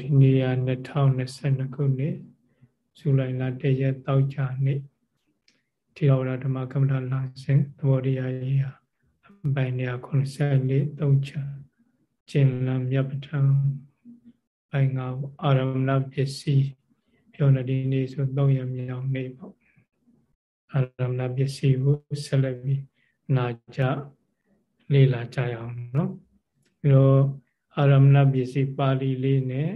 ဒီနေ့က2022ခုနှစ်ဇူလိုင်လတရက်တောက်ကြနေ့ထေရဝါဒဓမ္မကမ္မဋ္ဌာန်းလမ်းစဉ်သဘောတရားရေးဟာအပိုင်း194သုံးချကျင်လံမြတ်ပဋ္ဌာန်းပိုင်းငါအာရမဏပစ္စည်းပြောနေဒီနေ့ဆို3ရက်မြောက်နေ့ပေါ့အာရမဏပစ္စည်းကိုဆက်လက်ပြီးနာကြလေ့လာကြရအောင်နော်ပြီးတော့ အာရမဏပစ္စည်းပါဠိလေးနဲ့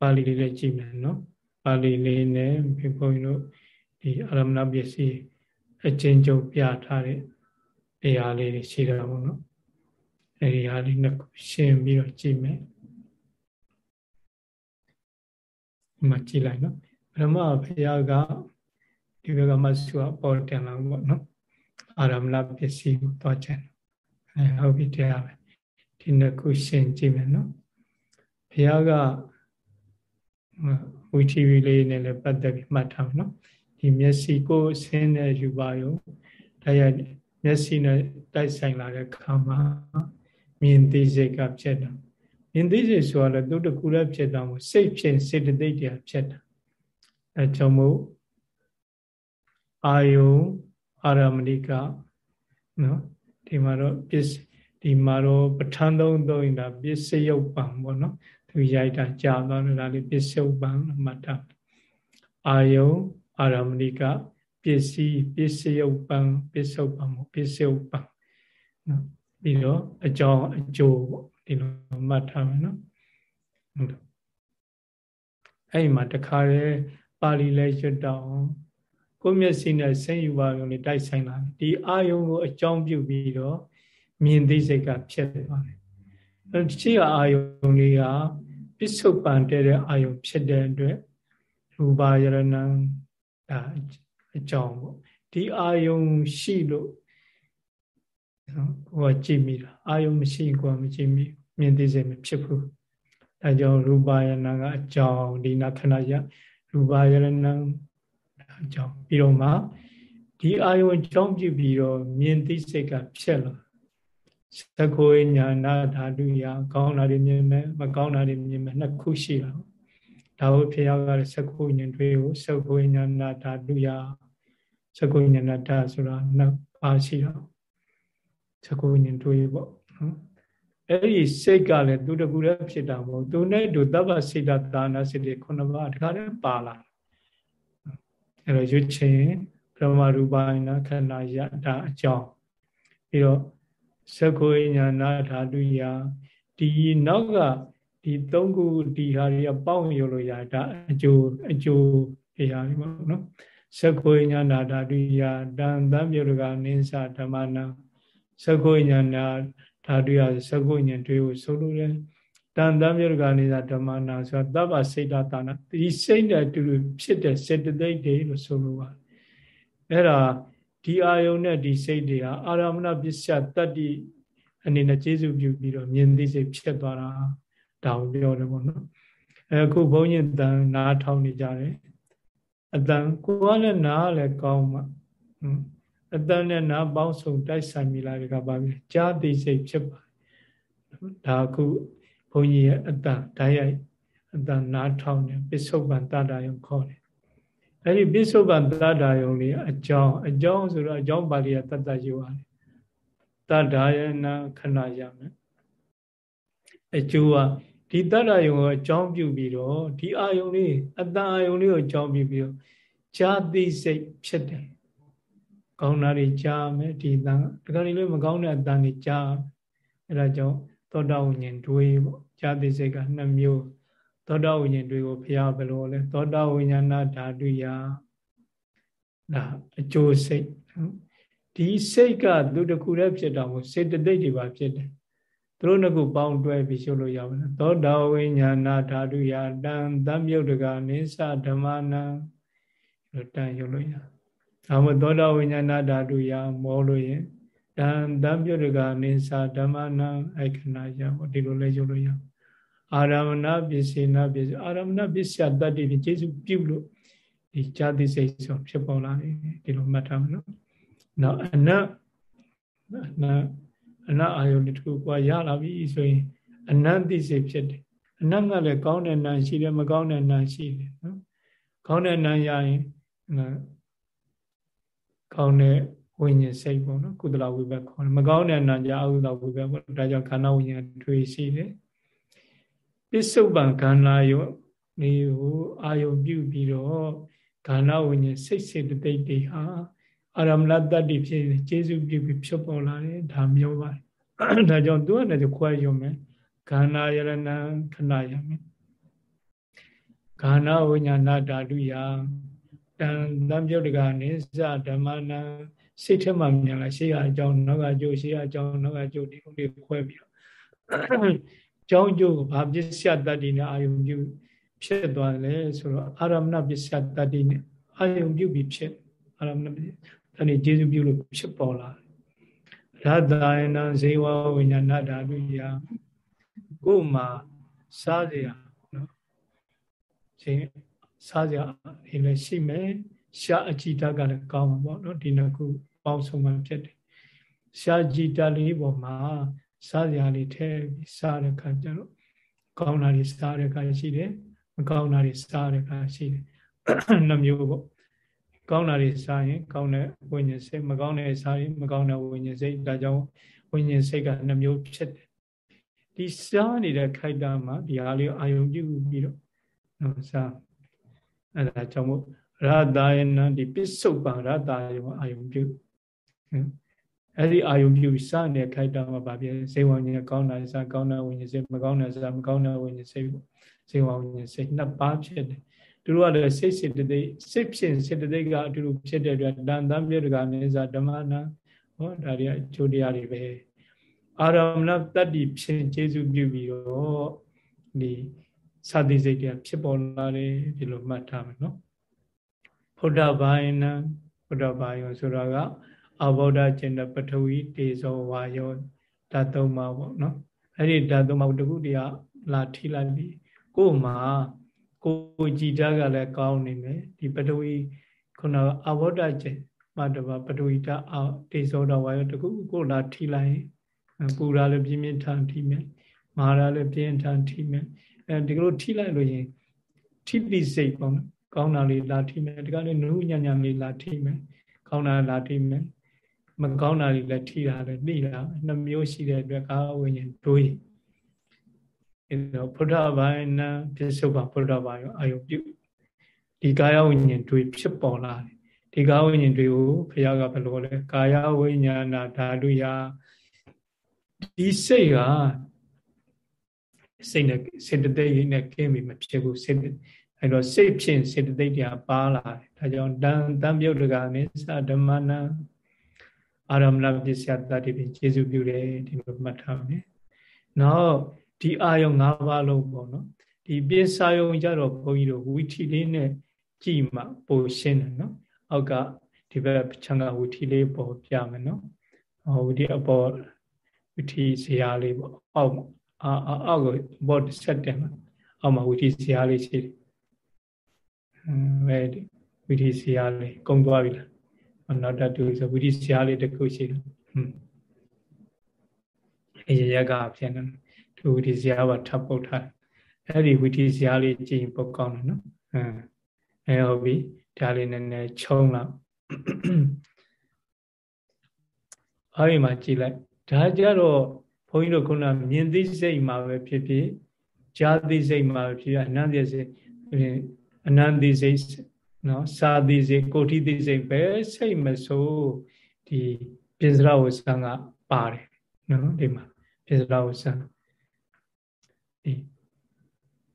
ပါဠိလေးလည်းကြည့်မယ်နော်ပါဠိလေးနဲ့ဘုန်းကြီးတို့ဒီအာရမဏပစ္စည်းအချင်းချုပ်ပြထားတဲ့တရားလေးတွေရှိတာပေါ့နော်အဲဒီဟာလေးနှစ်ခုရှင်းပြီးတော့ကြည့်မယ်ဒီမှာကြည့်လိုက်နော်ပထမဘုရားကဒီဘက်ကမဆုကပေါ်တင်လာပေါ့နော်အာရမဏပစ္စည်းကိုတွားချင်အဲဟုတ်ပြီတရားပဲ ဒီနှစ်ခုရှင်းကြည့်မယ်နော်ဘုရားကဝီတီဗီလေးနဲ့လည်းပတ်သက်ပြီးမှတ်ထားမယ်နော်ဒီမျက်စိကိုဆင်းတဲ့ယူပါယုံတရားမျက်စိနဲ့တိုက်ဆိုင်လာတဲ့ခါမှာမြင်သိစိတ်ကဖြစ်တာမြင်သိစိတ်ဆိုတော့သူတကူလည်းဖြစ်တာမို့စိတ်ဖြစ်စေတသိက်တရားဖြစ်တာအဲကြောင့်မို့အာယုအာရမဏိကနော်ဒီမှာတော့ပစ္စ ဒီမှာတော့ပဋ္ဌာန်းသုံးသုံးရင်ဒါပစ္စယုတ်ပံပေါ့နော်သူရိုက်တာကြာသွားတယ်ဒါလေးပစ္စယုတ်ပံမှတ်ထားအာယုအာရမဏိကပစ္စည်းပစ္စယုတ်ပံပစ္စုပံပစ္စယုတ်ပံနော်ပြီးတော့အကြောင်းအကျိုးပေါ့ဒီလိုမှတ်ထားမယ်နော်ဟုတ်အဲ့ဒီမှာတခါတည်းပါဠိလဲရွတ်တော့ကိုမျက်စိနဲ့ဆင်းယူပါရုံနဲ့တိုက်ဆိုင်လာဒီအာယုံကိုအကြောင်းပြုပြီးတော့ မြင်သိစိတ်ကဖြစ်သွားတယ်အဲဒီရှိအာယုံလေးကပစ္စုပန်တဲ့အာယုံဖြစ်တဲ့အတွက်ရူပါယရဏံဒါအကြောင်းပေါ့ဒီအာယုံရှိလို့နော်ကိုကကြည့်မိတာအာယုံမရှိကိုကမကြည့်မိမြင်သိစိတ်မဖြစ်ဘူးဒါကြောင့်ရူပါယနာကအကြောင်းဒီနာခဏရရူပါယရဏံအကြောင်းပြီးတော့မှဒီအာယုံအကြောင်းပြုပြီးတော့မြင်သိစိတ်ကဖြစ်လာ သခိုးညာနာဓာတုယကောင်းတာတွေမြင်မယ်မကောင်းတာတွေမြင်မယ်နှစ်ခုရှိတာဒါဟုတ်ဖြစ်ရောက်ရတဲ့သခိုးဉာဏ်တွေကိုသခိုးညာနာဓာတုယသခိုးညာနာဓာဆိုတာနှစ်ပါးရှိတာသခိုးဉာဏ်တွေပေါ့နော်အဲ့ဒီစိတ်ကလည်းသူတကူလည်းဖြစ်တာမဟုတ်သူနဲ့တူတပ္ပစိတ္တသာနာစိတ္တခုနှစ်ပါးတခါတည်းပါလာအဲ့တော့ရွတ်ချင်ပရမရူပနာခန္ဓာယဒါအကြောင်းပြီးတော့ သက္ကိုဉာဏဓာတုယဒီနောက်ကဒီသုံးခုဒီဟာတွေကပေါင်းရလို့ရဒါအကျိုးအကျိုးတရားတွေပေါ့နော်သက္ကိုဉာဏဓာတုယတန်တံပြုရကနိစ္စဓမ္မနာသက္ကိုဉာဏဓာတုယသက္ကိုဉာဏ်တွေကိုဆိုလိုတယ်တန်တံပြုရကနိစ္စဓမ္မနာဆိုတာသဗ္ဗစိတ်တာနာဒီစိတ်နဲ့တူဖြစ်တဲ့စေတသိက်တွေလို့ဆိုလိုပါတယ်အဲ့ဒါ ဒီအာယုံနဲ့ဒီစိတ်တွေဟာအာရမဏပစ္စယတတ္တိအနေနဲ့ကျေစုပြုပြီးတော့မြင်သိစိတ်ဖြစ်သွားတာဒါကိုပြောတယ်ပေါ့နော်အခုဘုန်းကြီးတန်နားထောင်နေကြတယ်အတန်ကိုကလည်းနားလည်းကောင်းမှအတန်နဲ့နားပေါင်းစုံတိုက်ဆိုင်မိလာတွေကပါပြီကြားသိစိတ်ဖြစ်ပါတယ်ဒါအခုဘုန်းကြီးရဲ့အတန်ဓာတ်ရိုက်အတန်နားထောင်နေပစ္စုပန်တတယုံခေါ်တယ် အဲ့ဒီပိစုပန်တတ္တာယုံလေးအကြောင်းအကြောင်းဆိုတော့အကြောင်းပါဠိကတတ္တယူရတယ်တတ္တာယနာခဏရမယ်အကျိုးကဒီတတ္တယုံကိုအကြောင်းပြုပြီးတော့ဒီအာယုံလေးအတန်အာယုံလေးကိုအကြောင်းပြုပြီးတော့ဈာတိစိတ်ဖြစ်တယ်ကောင်းတာတွေကြားမယ်ဒီတန်တခါလေးမကောင်းတဲ့အတန်တွေကြားအဲ့ဒါကြောင့်သောတာဝိညာဉ်တွေးပေါ့ဈာတိစိတ်ကနှစ်မျိုး သောတာဝိညာဉ်တွေကိုဘုရားဘယ်လိုလဲသောတာဝိညာဏဓာတုယဒါအကျိုးစိတ်ဒီစိတ်ကသူတခုတည်းဖြစ်တာမဟုတ်စေတသိက်တွေပါဖြစ်တယ်သူတို့နှစ်ခုပေါင်းတွဲပြီးရှုလို့ရပါမယ်သောတာဝိညာဏဓာတုယတံတံမြုပ်တကနိစ္စဓမ္မနံလို့တန်ရုပ်လို့ရဒါမှသောတာဝိညာဏဓာတုယမောလို့ရင်တံတံမြုပ်တကနိစ္စဓမ္မနံအိခဏယပေါ့ဒီလိုလဲရုပ်လို့ရ အာရမဏပစ္စေနာပစ္စအာရမဏပစ္စယတတ္တိဖြင့်ကျေစုပြုလို့ဒီဇာတိစိတ်ဆိုဖြစ်ပေါ်လာတယ်ဒီလိုမှတ်ထားမယ်နော်။နောက်အနတ်အနတ်အနတ်အာယုန်တစ်ခုကရလာပြီဆိုရင်အနန္တိစိတ်ဖြစ်တယ်အနတ်ကလည်းကောင်းတဲ့နာရှိတယ်မကောင်းတဲ့နာရှိတယ်နော်ကောင်းတဲ့နာရရင်ကောင်းတဲ့ဝိညာဉ်စိတ်ပေါ့နော်ကုသလဝိဘက်ခေါ်တယ်မကောင်းတဲ့နာကြအကုသလဝိဘက်ပေါ့ဒါကြောင့်ခန္ဓာဝိညာဉ်ထွေရှိတယ် ပစ္စုပန်ခန္ဓာယောနေကိုအာယုပြုပြီးတော့ခန္ဓာဝိညာဉ်စိတ်စေတသိက်တွေဟာအာရမဏတ္တိဖြစ်ကျေစုပြုပြီးဖြစ်ပေါ်လာတယ်ဒါမျိုးပါတယ်ဒါကြောင့်သူကလည်းခွဲရုံပဲခန္ဓာယရဏံခဏယမေခန္ဓာဝိညာဏဓာတုယတန်တံပြုတ်တကနေစဓမ္မနံစိတ်ထဲမှာမြင်လာရှေ့အကြောင်းနောက်ကကျိုးရှေ့အကြောင်းနောက်ကကျိုးဒီလိုလေးခွဲပြီးတော့ ကြောင်းကျိုးဘာပစ္စယတတ္တိနဲ့အာယုံပြုဖြစ်သွားတယ်ဆိုတော့အာရမဏပစ္စယတတ္တိနဲ့အာယုံပြုပြီးဖြစ်အာရမဏပစ္စယဒါနေကျေစုပြုလို့ဖြစ်ပေါ်လာတယ်ရတယနံဇေဝဝိညာဏဓာတုယကိုယ်မှာစားစရာနော်ရှင်စားစရာဒီလည်းရှိမယ်ရှားအကြည်တတ်ကလည်းကောင်းမှာပေါ့နော်ဒီနှစ်ခုပေါင်းစုံမှဖြစ်တယ်ရှားကြည်တတ်လေးပေါ်မှာ စားစရာလေးထည့်ပြီးစားတဲ့ခါကျတော့ကောင်းတာတွေစားတဲ့ခါရှိတယ်မကောင်းတာတွေစားတဲ့ခါရှိတယ်နှမျိုးပေါ့ကောင်းတာတွေစားရင်ကောင်းတဲ့ဝိညာဉ်စိတ်မကောင်းတဲ့စားရင်မကောင်းတဲ့ဝိညာဉ်စိတ်ဒါကြောင့်ဝိညာဉ်စိတ်ကနှမျိုးဖြစ်တယ်ဒီစားနေတဲ့ခိုက်တာမှာဒီဟာလေးအာယုံပြုပြီးတော့နော်စားအဲဒါကြောင့်မို့ရတာယနဒီပစ္စုပန်ရတာယအာယုံပြု အဲ့ဒီအာယုံပြုစနေတဲ့ခိုက်တာမှာဗာပြဇေဝဉ္ဇဉ်ကောင်းတာစားကောင်းတဲ့ဝိညာဉ်စိတ်မကောင်းတဲ့စားမကောင်းတဲ့ဝိညာဉ်စိတ်ဇေဝဉ္ဇဉ်စိတ်နှစ်ပါးဖြစ်တယ်သူတို့ကလည်းစိတ်စေတသိက်စိတ်ဖြစ်စေတသိက်ကအတူတူဖြစ်တဲ့အတွက်တန်တမ်းပြဒကမေဇာဓမ္မနာဟောဒါတွေအကျိုးတရားတွေပဲအာရမဏတတ္တိဖြစ်ကျေစုပြုပြီးတော့ဒီစာတိစိတ်တွေဖြစ်ပေါ်လာတယ်ဒီလိုမှတ်ထားမယ်နော်ဖုဒ္ဓဘာယနံဖုဒ္ဓဘာယောဆိုတာက အဘောဓကျင်တဲ့ပထဝီတေဇောဝါယောဓာတ်သုံးပါပေါ့နော်အဲ့ဒီဓာတ်သုံးပါတခုတည်းကလာထိလိုက်ပြီးကို့မှာကိုကြည်တာကလည်းကောင်းနေမယ်ဒီပထဝီခုနအဘောဓကျင်မတဘာပထဝီဓာတ်တေဇောဓာတ်ဝါယောတခုကိုလာထိလိုက်ပူရာလည်းပြင်းပြင်းထန်ထိမယ်မာရာလည်းပြင်းထန်ထိမယ်အဲဒီလိုထိလိုက်လို့ရင်ထိတိစိတ်ပေါ့နော်ကောင်းတာလေးလာထိမယ်ဒီကနေ့နုညံ့ညံ့လေးလာထိမယ်ကောင်းတာလာထိမယ် မကောင်းတာလေးလည်းထိတာလည်းသိတာနှမျိုးရှိတဲ့အတွက်ကာဝိညာဉ်တွေးအဲတော့ဘုရားဘာနံပြစ္ဆုတ်ပါဘုရားဘာရောအာယုပြုဒီကာယဝိညာဉ်တွေးဖြစ်ပေါ်လာတယ်ဒီကာဝိညာဉ်တွေကိုဘုရားကဘယ်လိုလဲကာယဝိညာဏဓာတုယဒီစိတ်ကစိတ်နဲ့စေတသိက်နဲ့ကင်းပြီမဖြစ်ဘူးစေအဲတော့စိတ်ဖြင့်စေတသိက်တွေကပါလာတယ်ဒါကြောင့်တန်တန်ပြုတ်တကနေသဓမ္မနာ အာရမဏပစ္စယတတိဖြင့်ကျေစုပြုတယ်ဒီလိုမှတ်ထားမယ်နောက်ဒီအာယုံ၅ပါးလုံးပေါ့နော်ဒီပစ္စယုံကြတော့ဘုန်းကြီးတို့ဝီထီလေးနဲ့ကြည်မှပိုရှင်းတယ်နော်အောက်ကဒီဘက်ချမ်းကဝီထီလေးပေါ်ပြမယ်နော်ဟောဝီထီအပေါ်ဝီထီဇရာလေးပေါ့အောက်အာအောက်ကိုဘော့ဆက်တယ်မှာအောက်မှာဝီထီဇရာလေးရှိတယ်အဲဒီဝီထီဇရာလေးကုံသွားပြီလား နောက်တတူဆိုဝီထီဇရာလေးတစ်ခုရှိတယ်ဟွန်းအရရကဖြစ်နေသူဝီထီဇရာပါထပ်ပုတ်ထားအဲ့ဒီဝီထီဇရာလေးကြည့်ပုတ်ကောင်းတယ်နော်အဲအဲဟုတ်ပြီဒါလေးနည်းနည်းချုံလောက်အဲ့ဒီမှာကြည့်လိုက်ဒါကြတော့ဘုန်းကြီးတို့ခုနမြင်သိစိတ်မှာပဲဖြစ်ဖြစ်ကြားသိစိတ်မှာပဲဖြစ်ဖြစ်အနန္တစိတ်အနန္တစိတ် နော်စာသိစိတ်ကိုဋ္ဌိသိစိတ်ပဲစိတ်မဆိုးဒီပိစရဝဆံကပါတယ်နော်ဒီမှာပိစရဝဆံဒီ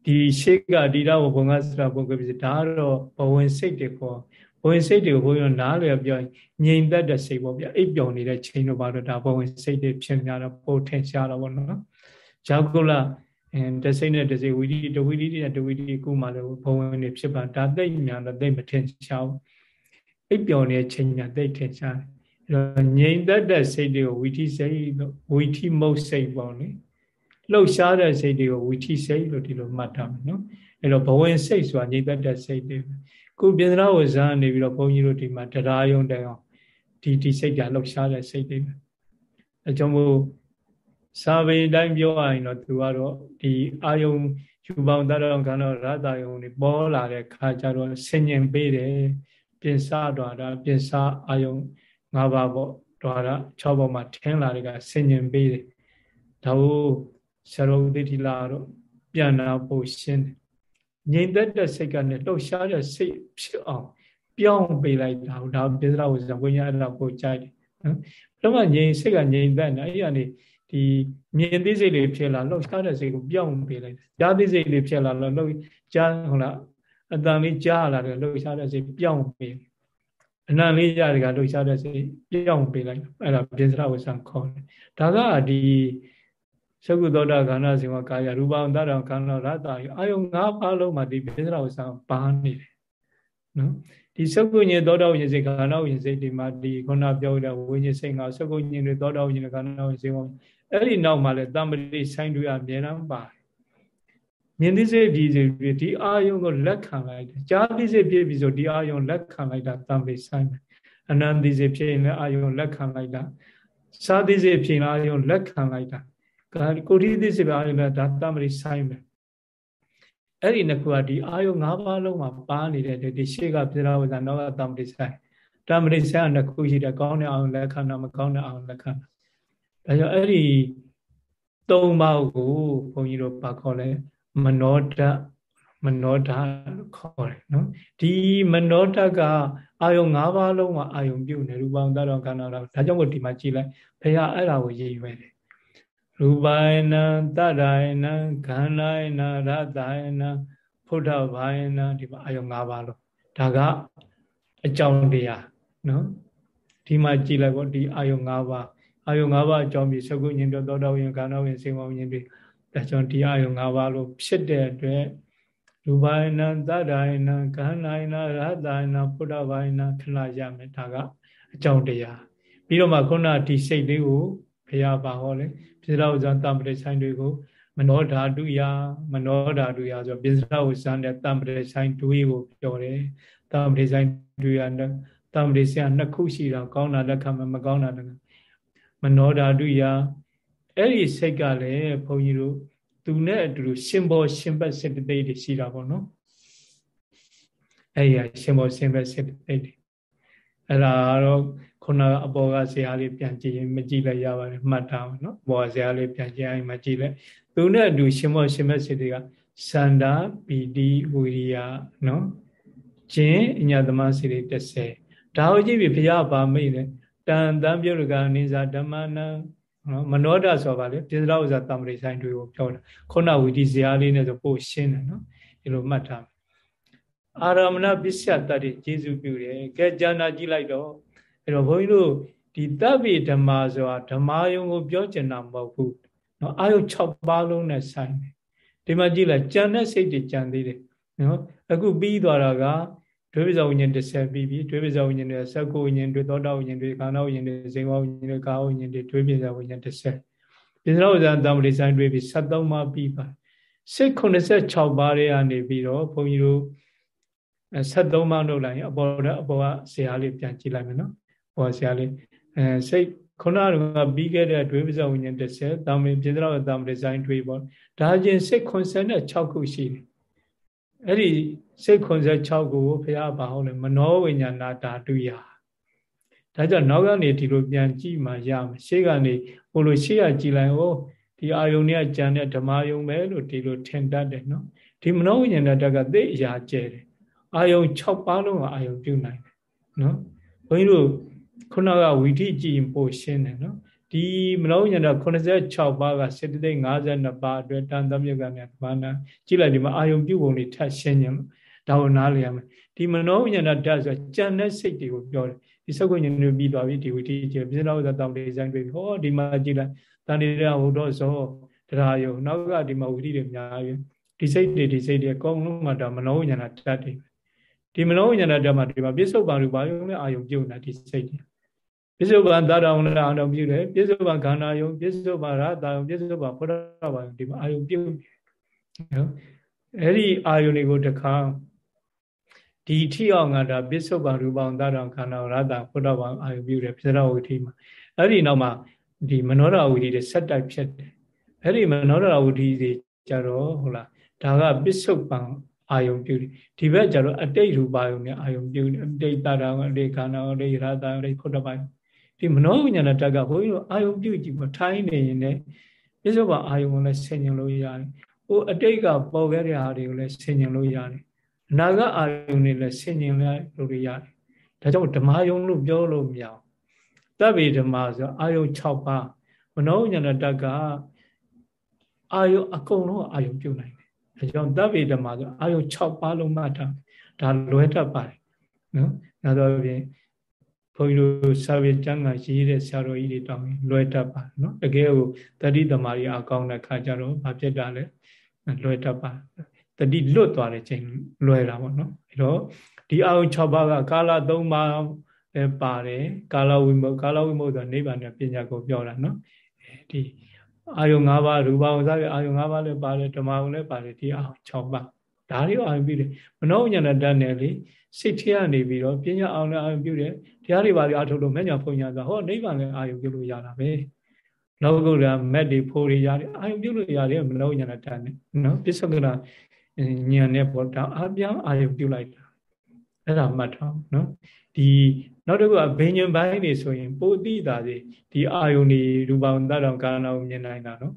ဒီရှိကဒီတော့ဘုံကစရာဘုံကပြစ်ဒါတော့ဘဝင်စိတ်တွေခေါ်ဘဝင်စိတ်တွေကိုဘုန်းကြီးတို့နားလည်ပြောရင်ငြိမ်သက်တဲ့စိတ်ပေါ့ဗျအိပ်ပျော်နေတဲ့ချိန်တော့ဘာလို့ဒါဘဝင်စိတ်တွေဖြစ်များတော့ပို့ထင်ရှားတော့ဗောနော်။ဂျာကုလ အင်းတစိမ့်နဲ့တစိမ့်ဝီဒီတဝီဒီနဲ့တဝီဒီကုမှလည်းဘဝင်တွေဖြစ်ပါဒါသိများတော့သိမထင်ရှားဘူး။အိပ်ပျော်နေတဲ့ချိန်ညာသိထင်ရှားတယ်။အဲတော့ငြိမ်သက်တဲ့စိတ်တွေကိုဝီထိစိတ်ဝီထိမုတ်စိတ်ပေါ့လေ။လှုပ်ရှားတဲ့စိတ်တွေကိုဝီထိစိတ်လို့ဒီလိုမှတ်ထားမယ်နော်။အဲတော့ဘဝင်စိတ်ဆိုတာငြိမ်သက်တဲ့စိတ်တွေခုပြေသနာဝဇာနေပြီးတော့ဘုန်းကြီးတို့ဒီမှာတရားယုံတိုင်အောင်ဒီဒီစိတ်ဓာတ်လှုပ်ရှားတဲ့စိတ်တွေအဲကြောင့်မို့ စာပေတိုင်းပြောရရင်တော့သူကတော့ဒီအာယုံယူပေါင်းတတော်ခန္ဓာရတယုံတွေပေါ်လာတဲ့ခါကျတော့ဆင်ញင်ပေးတယ်ပြင်စတော်တာပြင်စအာယုံ၅ပါးပေါ့တော်တာ6ပေါ်မှာထင်းလာတဲ့ကဆင်ញင်ပေးတယ်ဒါကိုဆရာတော်ဥဒိဋ္ဌိလာတော့ပြန်နာဖို့ရှင်းတယ်ငြိမ်သက်တဲ့စိတ်ကနေလှုပ်ရှားတဲ့စိတ်ဖြစ်အောင်ပြောင်းပေးလိုက်တာဒါပိစရဝဇ္ဇဝိညာဉ်အဲ့ဒါကိုကြိုက်တယ်နော်ဘယ်တော့မှငြိမ်စိတ်ကငြိမ်သက်နေအဲ့ဒီကနေ ဒီမြင်သိစိတ်လေးဖြစ်လာလှုပ်ရှားတဲ့စိတ်ကိုပြောင်းပေးလိုက်တယ်ကြားသိစိတ်လေးဖြစ်လာလို့လှုပ်ကြားဟုတ်လားအတန်လေးကြားလာတယ်လှုပ်ရှားတဲ့စိတ်ပြောင်းပေးအနံလေးကြားတွေကလှုပ်ရှားတဲ့စိတ်ပြောင်းပေးလိုက်အဲ့ဒါပိစရဝဇ္ဇခေါ်တယ်ဒါကဒီသကုသောတာခန္ဓာစဉ်ဝကာယရူပံတရံခန္ဓာရတာအာယုံ၅ပါးလုံးမှာဒီပိစရဝဇ္ဇပါနေတယ်နော်ဒီသကုညင်သောတာဝိညာဉ်စိတ်ခန္ဓာဝိညာဉ်စိတ်ဒီမှာဒီခုနပြောတဲ့ဝိညာဉ်စိတ်ကသကုညင်တွေသောတာဝိညာဉ်ခန္ဓာဝိညာဉ်စိတ်ဝင် အဲ့ဒီနောက်မှာလဲတမ္ပတိဆိုင်တွေအမြဲတမ်းပါတယ်မြင်သိစေပြည်စီဒီအာယုံကိုလက်ခံလိုက်တယ်ကြားသိစေဖြစ်ပြီဆိုဒီအာယုံလက်ခံလိုက်တာတမ္ပတိဆိုင်ပဲအနန္တိစေဖြစ်ရင်လည်းအာယုံလက်ခံလိုက်တာသာသိစေဖြစ်ရင်အာယုံလက်ခံလိုက်တာကိုဋ္ဌိသိစေပဲအာယုံလည်းဒါတမ္ပတိဆိုင်ပဲအဲ့ဒီနှစ်ခုကဒီအာယု၅ပါးလုံးမှာပါနေတဲ့ဒီရှေ့ကပြရာဝဇ္ဇနောကတမ္ပတိဆိုင်တမ္ပတိဆိုင်ကနှစ်ခုရှိတယ်ကောင်းတဲ့အာယုလက်ခံတာမကောင်းတဲ့အာယုလက်ခံတာ ဒါကြောင့်အဲ့ဒီသုံးပါးကိုဘုန်းကြီးတို့ပါခေါ်လဲမနောဒမနောဒလို့ခေါ်တယ်နော်ဒီမနောဒကအာယု၅ပါးလုံးမှာအာယုပြုနေရူပံတတော်ခန္ဓာတော်ဒါကြောင့်မို့ဒီမှာကြည်လိုက်ဘုရားအဲ့ဒါကိုရည်ရွယ်တယ်ရူပယနံတတ္တယနံခန္ဓာယနံရတယနံဖုဒ္ဓဘာယနံဒီမှာအာယု၅ပါးလို့ဒါကအကြောင်းတရားနော်ဒီမှာကြည်လိုက်ပေါ့ဒီအာယု၅ပါး အာယု၅ပါးအကြောင်းပြီးသကုညင်တို့သောတာဝိညာဉ်ခန္ဓာဝိညာဉ်စေဝဝိညာဉ်တွေဒါကြောင့်ဒီအာယု၅ပါးလို့ဖြစ်တဲ့အတွက်ရူပယနံတတ္တယနံခန္ဓာယနံရတယနံဖုဒ္ဓဘာယနံခဏရမယ်ဒါကအကြောင်းတရားပြီးတော့မှခုနဒီစိတ်လေးကိုဘုရားပါဟောလေပိစရဝဇ္ဇတမ္ပရိဆိုင်တွေကိုမနောဓာတုယမနောဓာတုယဆိုပိစရဝဇ္ဇနဲ့တမ္ပရိဆိုင်တွေးကိုပြောတယ်တမ္ပရိဆိုင်တွေးရတမ္ပရိဆိုင်နှစ်ခုရှိတာကောင်းတာလက်ခံမမကောင်းတာလက်ခံ မနောဓာတုယအဲ့ဒီစိတ်ကလည်းဘုန်းကြီးတို့သူနဲ့အတူတူရှင်ဘောရှင်ဘက်စေတသိက်တွေရှိတာပေါ့နော်အဲ့ဒီရှင်ဘောရှင်ဘက်စေတသိက်တွေအဲ့ဒါတော့ခုနအပေါ်ကဇာတ်လေးပြန်ကြည့်ရင်မကြည့်လိုက်ရပါတယ်မှတ်ထားပါနော်ဘောဇာတ်လေးပြန်ကြည့်ရင်မကြည့်လိုက်သူနဲ့အတူရှင်မောရှင်မစေတွေကစန္ဒာပီတိဝိရိယနော်ကျင်းအညာသမစေတွေ30ဒါကိုကြည့်ပြီးဘုရားဗာမိတ်တယ် တန်တန်ပြုတ်ကနိစ္စဓမ္မနံနော်မနောဒဆိုပါလေပြစ္ဆရာဥစ္စာတမ္ပရိဆိုင်တွေကိုပြောတာခုနဝီဒီဇာလေးနဲ့ဆိုပို့ရှင်းတယ်နော်ဒီလိုမှတ်ထားအာရမဏပစ္စယတ္တိကျေစုပြုတယ်ကဲဉာဏ်ကြည့်လိုက်တော့အဲ့တော့ဘုန်းကြီးတို့ဒီတပ်ပိဓမ္မာဆိုတာဓမ္မယုံကိုပြောကျင်တာမဟုတ်ဘူးနော်အာယု6ပါးလုံးနဲ့ဆိုင်တယ်ဒီမှာကြည့်လိုက်ကြံတဲ့စိတ်တွေကြံသေးတယ်နော်အခုပြီးသွားတာက ဒွေပဇဝိညာဉ်30ပြီးပြီဒွေပဇဝိညာဉ်တွေသက္ကုဝိညာဉ်တွေသောတာဝိညာဉ်တွေကာနဝိညာဉ်တွေဇေဝဝိညာဉ်တွေကာဝိညာဉ်တွေဒွေပဇဝိညာဉ်30ပိစရဝဇ္ဇတံပရိဆိုင်တွေပြီး73ပါးပြီးပါစိတ်86ပါးတွေကနေပြီးတော့ဘုန်းကြီးတို့73ပါးလုပ်လိုက်ရင်အပေါ်အပေါ်ကဇေယျလေးပြန်ကြည့်လိုက်မယ်နော်ဟောဆရာလေးအဲစိတ်ခုနကပြီးခဲ့တဲ့ဒွေပဇဝိညာဉ်30တာမင်ပြင်းတော့တာမင်ဒီဇိုင်းတွေပေါ့ဒါချင်းစိတ်86ခုရှိတယ်အဲ့ဒီ စိတ်86ခုကိုဘုရားဘာဟောလဲမနောဝိညာဏဓာတုယဒါကြောင့်နောက်ကနေဒီလိုပြန်ကြည့်မှရမယ်ရှေ့ကနေဟိုလိုရှေ့ကကြည်လိုက်ဟိုဒီအာယုန်เนี่ยကြံတဲ့ဓမ္မယုံပဲလို့ဒီလိုထင်တတ်တယ်နော်ဒီမနောဝိညာဏဓာတ်ကသိအရာကျဲတယ်အာယုန်6ပါးလုံးကအာယုန်ပြုနိုင်တယ်နော်ဘုန်းကြီးတို့ခုနကဝီထိကြည့်ရင်ပို့ရှင်းတယ်နော်ဒီမနောဉာဏ်86ပါးကစေတသိက်52ပါးအတွက်တန်သမယကမြတ်ဘာနာကြည့်လိုက်ဒီမှာအာယုံပြုပုံတွေထပ်ရှင်းညင် ဒါကိုနားလည်ရမယ်ဒီမနောဉာဏ်ဓာတ်ဆိုကြံတဲ့စိတ်တွေကိုပြောတယ်ဒီစကုဉာဏ်တွေပြီးသွားပြီဒီဝီထိကြည့်ပြစ္ဆောသောတောင်လေးဆိုင်တွေ့ပြီဟောဒီမှာကြည့်လိုက်တန်နေတဲ့ဟိုတော့ဇောတရားယုံနောက်ကဒီမှာဝီထိတွေများပြီဒီစိတ်တွေဒီစိတ်တွေအကုန်လုံးမှာဒါမနောဉာဏ်ဓာတ်တွေဒီမနောဉာဏ်ဓာတ်မှာဒီမှာပြစ္ဆုတ်ပါရူပါယုံနဲ့အာယုံပြုတ်နေတာဒီစိတ်တွေပြစ္ဆုတ်ပန်သာတော်လည်းအာယုံပြုတယ်ပြစ္ဆုတ်ပန်ခန္ဓာယုံပြစ္ဆုတ်ပန်ရတာယုံပြစ္ဆုတ်ပန်ဘုရားဘာယုံဒီမှာအာယုံပြုတ်နော်အဲ့ဒီအာယုံတွေကိုတခါ ဒီထိအောင်ကဒါပြစ္ဆုတ်ပန်ရူပအောင်သာတော်ခန္ဓာရတာဘုရားဘာအာယုံပြုတယ်ပြစ္ဆရဝိထိမှာအဲ့ဒီနောက်မှာဒီမနောရဝိထိတွေဆက်တိုက်ဖြစ်တယ်အဲ့ဒီမနောရဝိထိတွေကြတော့ဟုတ်လားဒါကပစ္စုပန်အာယုံပြုတယ်ဒီဘက်ကျတော့အတိတ်ရူပါယုံနဲ့အာယုံပြုတယ်အတိတ်တာတော်အတိတ်ခန္ဓာအတိတ်ရတာအတိတ်ဖုဒ္ဓပိုင်းဒီမနောဝိညာဏတက်ကဘုန်းကြီးတို့အာယုံပြုကြည့်ပေါ့ထိုင်းနေရင်လည်းပစ္စုပန်အာယုံကိုလည်းဆင်ញင်လို့ရတယ်ဟိုအတိတ်ကပေါ်ခဲ့တဲ့ဟာတွေကိုလည်းဆင်ញင်လို့ရတယ် အနာဂတ်အာယုံတွေလည်းဆင်ញင်လို့ရတယ်ဒါကြောင့်ဓမ္မယုံလို့ပြောလို့မရဘူးတပ်ပေဓမ္မဆိုအာယုံ6ပါးမနောဉာဏတကအာယုံအကုန်လုံးအာယုံပြုတ်နိုင်တယ်အဲကြောင့်တပ်ပေဓမ္မဆိုအာယုံ6ပါးလုံးမှတ်ထားဒါလွယ်တတ်ပါတယ်နော်နောက်တော့ပြင်ဘုန်းကြီးတို့စာပေကျမ်းဂန်ရေးတဲ့ဆရာတော်ကြီးတွေတောင်းလွယ်တတ်ပါနော်တကယ်ကိုတတိသမารီအကောင်းတဲ့ခါကျတော့ဘာဖြစ်တာလဲလွယ်တတ်ပါ တတိလွတ်သွားတဲ့ချိန်လွယ်တာပေါ့နော်အဲတော့ဒီအာယုံ6ပါးကကာလ3ပါးလည်းပါတယ်ကာလဝိမုတ်ကာလဝိမုတ်ဆိုနိဗ္ဗာန်နဲ့ပညာကိုပြောတာနော်ဒီအာယုံ၅ပါးရူပဝဇ္ဇရဲ့အာယုံ၅ပါးလည်းပါတယ်ဓမ္မဝလည်းပါတယ်ဒီအာယုံ6ပါးဒါတွေအာယုံပြီးတယ်မနောဉာဏတတ်နဲ့လေစိတ်ထဲကနေပြီးတော့ပညာအောင်လည်းအာယုံပြုတယ်တရားတွေပါလေအထုတ်လို့မဲ့ညာဖုန်ညာဆိုဟောနိဗ္ဗာန်လည်းအာယုံပြုလို့ရတာပဲလောကုတ္တရာမက်တွေဖိုးတွေရတယ်အာယုံပြုလို့ရတယ်မနောဉာဏတတ်နဲ့နော်ပစ္စုကနာ ဉာဏ်နဲ့ပေါ့ဒါအပြားအာယုံပြုလိုက်တာအဲ့ဒါမှတ်ထားနော်ဒီနောက်တစ်ခုကဘိညာဉ်ပိုင်းနေဆိုရင်ပိုတိတာစီဒီအာယုန်ဒီရူပံတတော်ကာဏကိုမြင်နိုင်တာနော်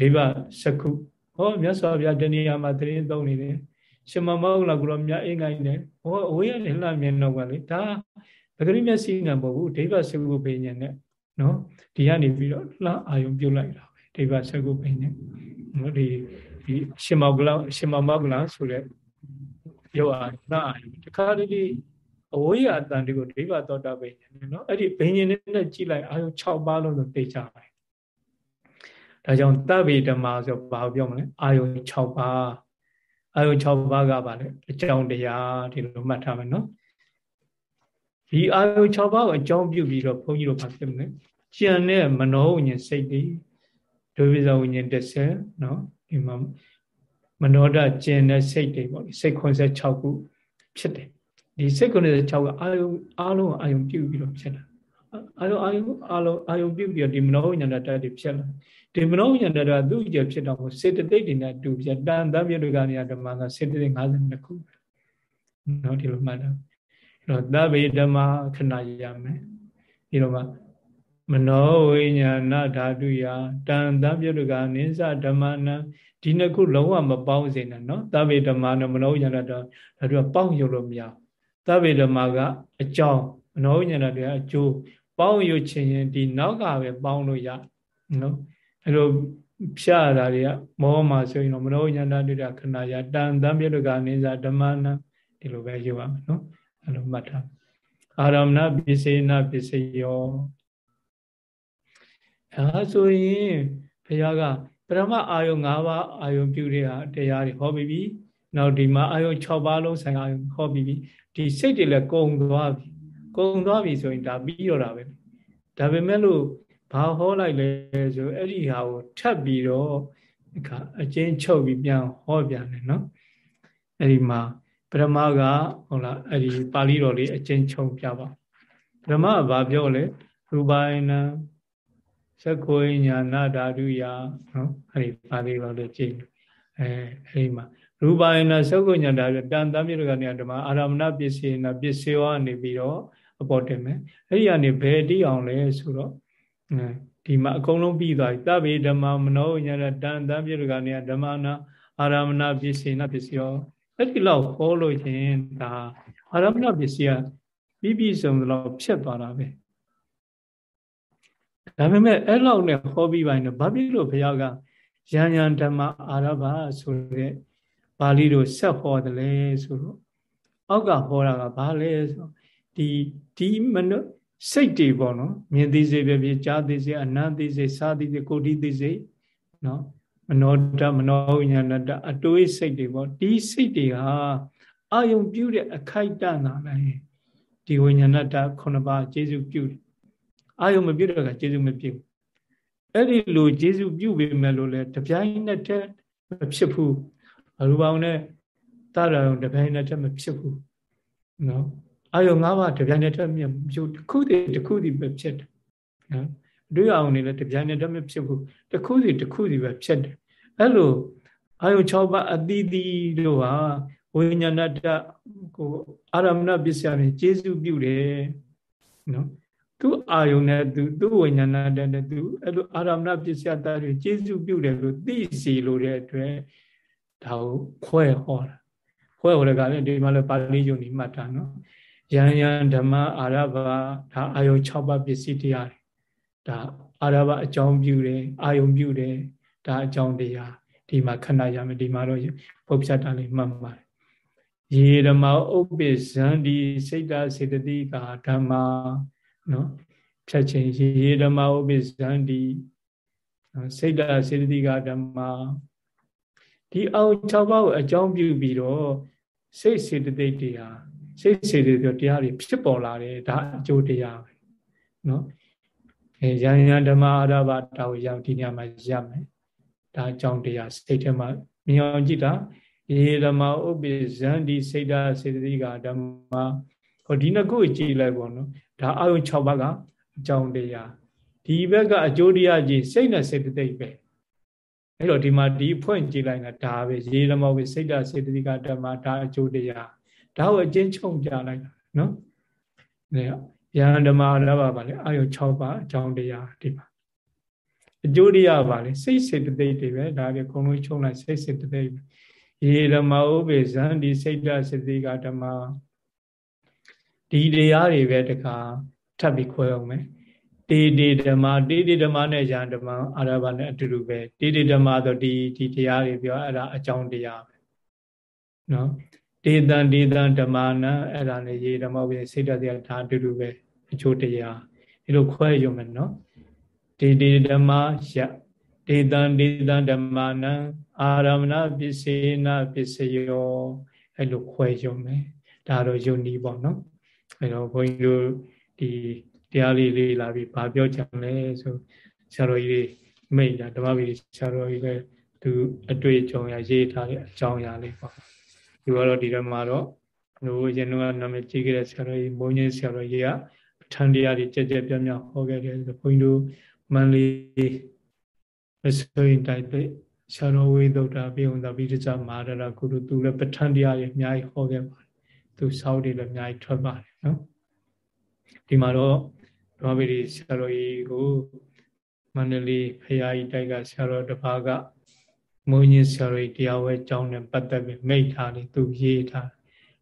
ဒိဗစကုဟောမြတ်စွာဘုရားတဏှာမှာတရင်သုံးနေတယ်ရှင်မမောက်လာကူတော့မြတ်အိမ်ကိုင်းတယ်ဟောအဝေးကနေလှမြင်တော့ကလေဒါပဂရိမျက်စိနဲ့မဟုတ်ဘူးဒိဗစကုဘိညာဉ်နဲ့နော်ဒီကနေပြီးတော့လှအာယုန်ပြုတ်လိုက်တာပဲဒိဗစကုဘိညာဉ်နော်ဒီ ဒီရှင်မောက်ကလာရှင်မမောက်ကလာဆိုတဲ့ယောအာလှအာယုန်တခါတည်းအဝေးရအတန်တွေကိုဒိဗသောတာပင်နော်အဲ့ဒီဘိညာဉ်နဲ့ကြည့်လိုက်အာယု6ပါးလုံးဆိုသိကြတယ်ဒါကြောင့်တဗ္ဗေဓမ္မာဆိုဘာပြောမလဲအာယု6ပါးအာယု6ပါးကပါလေအကြောင်းတရားဒီလိုမှတ်ထားမယ်နော်ဒီအာယု6ပါးကိုအကြောင်းပြုပြီးတော့ဘုန်းကြီးတို့ဘာဖြစ်မလဲကြံတဲ့မနောဝိညာဉ်စိတ်တွေဒုဝိဇဝိညာဉ်30နော် ဒီမှာမနောဒကျင်တဲ့စိတ်တွေပေါ့စိတ်86ခုဖြစ်တယ်ဒီစိတ်96ကအာယုအာလုံးအာယုပြုတ်ပြီးတော့ဖြစ်လာအာယုအာယုအာလုံးအာယုပြုတ်ပြီးတော့ဒီမနောဝိညာဏတ္တတွေဖြစ်လာဒီမနောဝိညာဏတ္တသူ့ကြဖြစ်တော့စေတသိက်တွေနဲ့တူဖြစ်တန်တမြတ်တွေကနေဓမ္မကစေတသိက်52ခုနော်ဒီလိုမှတ်တာအဲ့တော့သဗ္ဗေဓမ္မခဏရမယ်ဒီလိုမှ မနောဝိညာဏဓာတုယတန်တမြတ်တွေကနေစဓမ္မနံဒီနှစ်ခုလုံးဝမပေါင်းစေနဲ့နော်သဗ္ဗေဓမ္မနဲ့မနောဝိညာဏဓာတုကပေါင်းရုပ်လို့မရဘူးသဗ္ဗေဓမ္မာကအကြောင်းမနောဉာဏတွေကအကျိုးပေါင်းရွခြင်းရင်ဒီနောက်ကပဲပေါင်းလို့ရနော်အဲလိုဖြာတာတွေကမောမှာဆိုရင်တော့မနောဉာဏတွေကခဏရတန်တံပြလကနေစာဓမ္မနာဒီလိုပဲယူရမယ်နော်အဲလိုမှတ်ထားအာရမဏပစ္စေနပစ္စယော အဲဆိုရင်ဘုရားကပရမအာယုံ၅ပါးအာယုံပြုတဲ့ဟာတရားတွေဟောပြီးပြီနောက်ဒီမှာအာယုံ6ပါးလုံးဆိုင်အာယုံဟောပြီးပြီဒီစိတ်တွေလည်းကုံသွားပြီကုံသွားပြီဆိုရင်ဒါပြီးတော့တာပဲဒါပေမဲ့လို့ဘာဟောလိုက်လဲဆိုအဲ့ဒီဟာကိုထပ်ပြီးတော့အခါအချင်းချုပ်ပြီးပြန်ဟောပြန်တယ်နော်အဲ့ဒီမှာပရမကဟုတ်လားအဲ့ဒီပါဠိတော်လေးအချင်းချုပ်ပြပါပရမကဘာပြောလဲရူပိုင်နံ သက္ကိုညာနာဓာတုယနော်အဲ့ဒီပါဠိတော်လေးကြည့်အဲအဲ့ဒီမှာရူပယနာသုက္ကညတာပြတန်တမြတ်ကနေဓမ္မအာရမဏပစ္စေနာပစ္စေဝနေပြီးတော့အပေါ်တင်မယ်အဲ့ဒီကနေဘယ်တိအောင်လဲဆိုတော့ဒီမှာအကုန်လုံးပြီးသွားပြီတဗေဓမ္မမနောညရတန်တမြတ်ကနေဓမ္မနာအာရမဏပစ္စေနာပစ္စယောအဲ့ဒီလောက်ဟောလို့ရင်ဒါအာရမဏပစ္စည်းကပြီးပြီးဆုံးသလောက်ဖြစ်သွားတာပဲ ဒါပေမဲ့အဲ့လောက်နဲ့ဟောပြီးပိုင်းတော့ဘာဖြစ်လို့ဘုရားကယံယံဓမ္မအာရဘဆိုတဲ့ပါဠိတို့ဆက်ဟောတယ်လေဆိုတော့အောက်ကဟောတာကဘာလဲဆိုဒီဒီမနစိတ်တွေပေါ့နော်မြင်သိစေပဲဖြစ်ကြားသိစေအနံသိစေစားသိစေကိုယ်တိသိစေနော်မနောတမနောဝိညာဏတအတွေးစိတ်တွေပေါ့ဒီစိတ်တွေဟာအာယုံပြုတဲ့အခိုက်တန့်တာလည်းဒီဝိညာဏတခုနှစ်ပါးကျေစုပြုတယ် အာယုံမပြုတဲ့ကကျေစုမပြုအဲ့ဒီလိုကျေစုပြုပေမဲ့လို့လဲတပြိုင်နက်တည်းမဖြစ်ဘူးရူပအောင်နဲ့တရံတပြိုင်နက်တည်းမဖြစ်ဘူးနော်အာယုံ၅ပါးတပြိုင်နက်တည်းမြတ်ပြုတစ်ခုတည်းတစ်ခုတည်းပဲဖြစ်တယ်နော်တွေ့အောင်နေလည်းတပြိုင်နက်တည်းမဖြစ်ဘူးတစ်ခုစီတစ်ခုစီပဲဖြစ်တယ်အဲ့လိုအာယု6ပါးအတိတိတို့ဟာဝိညာဏတ္တကိုအာရမဏပစ္စယနဲ့ကျေစုပြုတယ်နော် သူအာယုံနဲ့သူသူဝိညာဏတ္တနဲ့သူအဲ့လိုအာရမဏပစ္စယတ္တတွေကျေစုပြုတယ်လို့သိစီလို့တဲ့အတွက်ဒါကိုခွဲဟောတာခွဲဟောတဲ့ကလည်းဒီမှာလည်းပါဠိယုံนี่မှတ်တာနော်ယံယံဓမ္မအာရဘဒါအာယုံ6ပါးပစ္စည်းတရားတွေဒါအာရဘအကြောင်းပြုတယ်အာယုံပြုတယ်ဒါအကြောင်းတရားဒီမှာခဏရမယ်ဒီမှာတော့ပုတ်ဖြတ်တာလေးမှတ်ပါတယ်ယေဓမ္မဥပ္ပဇံဒီစိတ်တစေတတိကာဓမ္မာ နော်ဖြတ်ခြင်းယေဓမ္မဥပ္ပဇံဒီစိတ်တစေတတိကာဓမ္မာဒီအောင်6ပါးကိုအကြောင်းပြုပြီးတော့စိတ်စေတသိက်တွေဟာစိတ်စေတသိက်တရားတွေဖြစ်ပေါ်လာတယ်ဒါအကျိုးတရားပဲနော်အဲယန္ယဓမ္မအာရဘတာကိုရောက်ဒီနေရာမှာရမယ်ဒါအကြောင်းတရားစိတ်ထဲမှာမြင်အောင်ကြည့်တာယေဓမ္မဥပ္ပဇံဒီစိတ်ဓာစေတသိကဓမ္မ ဟောဒီနှစ်ခုကြည့်လိုက်ပေါ့နော်ဒါအယုံ6ဘက်ကအကြောင်းတရားဒီဘက်ကအကျိုးတရားကြီးစိတ်နဲ့စေတသိက်ပဲအဲ့တော့ဒီမှာဒီဖွင့်ကြည့်လိုက်တာဒါပဲယေဓမ္မဝိစိတ်ဓာစေတသိကဓမ္မဒါအကျိုးတရားဒါကိုအချင်းချုပ်ပြလိုက်တာနော်ဒါယန္ဓမ္မရပါပါလေအယုံ6ပါအကြောင်းတရားဒီမှာအကျိုးတရားပါလေစိတ်စေတသိက်တွေပဲဒါတွေအကုန်လုံးချုပ်လိုက်စိတ်စေတသိက်ယေဓမ္မဥပေဇံဒီစိတ်ဓာတ်စေတသိကဓမ္မ ဒီတရားတွေပဲတခါထပ်ပြီးခွဲအောင်မယ်တေတေဓမ္မတေတေဓမ္မနဲ့ယံဓမ္မအာရဘနဲ့အတူတူပဲတေတေဓမ္မဆိုဒီဒီတရားတွေပြောအဲ့ဒါအကြောင်းတရားပဲနော်တေတံတေတံဓမ္မနာအဲ့ဒါနဲ့ယေဓမ္မဝိစိတ်ဓာတ်တရားဒါအတူတူပဲအချို့တရားဒီလိုခွဲရုံပဲနော်ဒေတိဓမ္မယဒေတံဒေတံဓမ္မနံအာရမဏပစ္စေနပစ္စယောအဲ့လိုခွဲရုံပဲဒါတော့ယုံနီးပေါ့နော် အဲ့တော့ဘုန်းကြီးတို့ဒီတရားလေးလေးလာပြီးဗာပြောချင်လဲဆိုဆရာတော်ကြီးမိတ်တာဓမ္မပီဆရာတော်ကြီးလည်းသူအတွေ့အကြုံရရေးထားတဲ့အကြောင်းအရာလေးပေါ့ဒီကတော့ဒီဓမ္မတော့ဟိုရင်တော့နာမည်ကြီးခဲ့တဲ့ဆရာတော်ကြီးဘုန်းကြီးဆရာတော်ကြီးကပဋ္ဌာန်းတရားတွေကြက်ကြက်ပြတ်ပြတ်ဟောခဲ့တယ်ဆိုဘုန်းကြီးတို့မန္လေးမဆိုရင်တိုက်တဲ့ရှာတော်ဝိသုဒ္ဓပြေဝန္တပိဋကမဟာရကုရုသူလည်းပဋ္ဌာန်းတရားတွေအများကြီးဟောခဲ့ပါတယ်သူစောက်တွေလည်းအများကြီးထွက်ပါတယ် နော်ဒီမှာတော့ဓမ္မပတိဆရာတော်ကြီးကိုမန္တလေးဖရာကြီးတိုက်ကဆရာတော်တစ်ပါးကမုံညင်းဆရာတော်ကြီးတရားဝဲကျောင်းနဲ့ပတ်သက်ပြီးမိတ်ထားတယ်သူရေးထား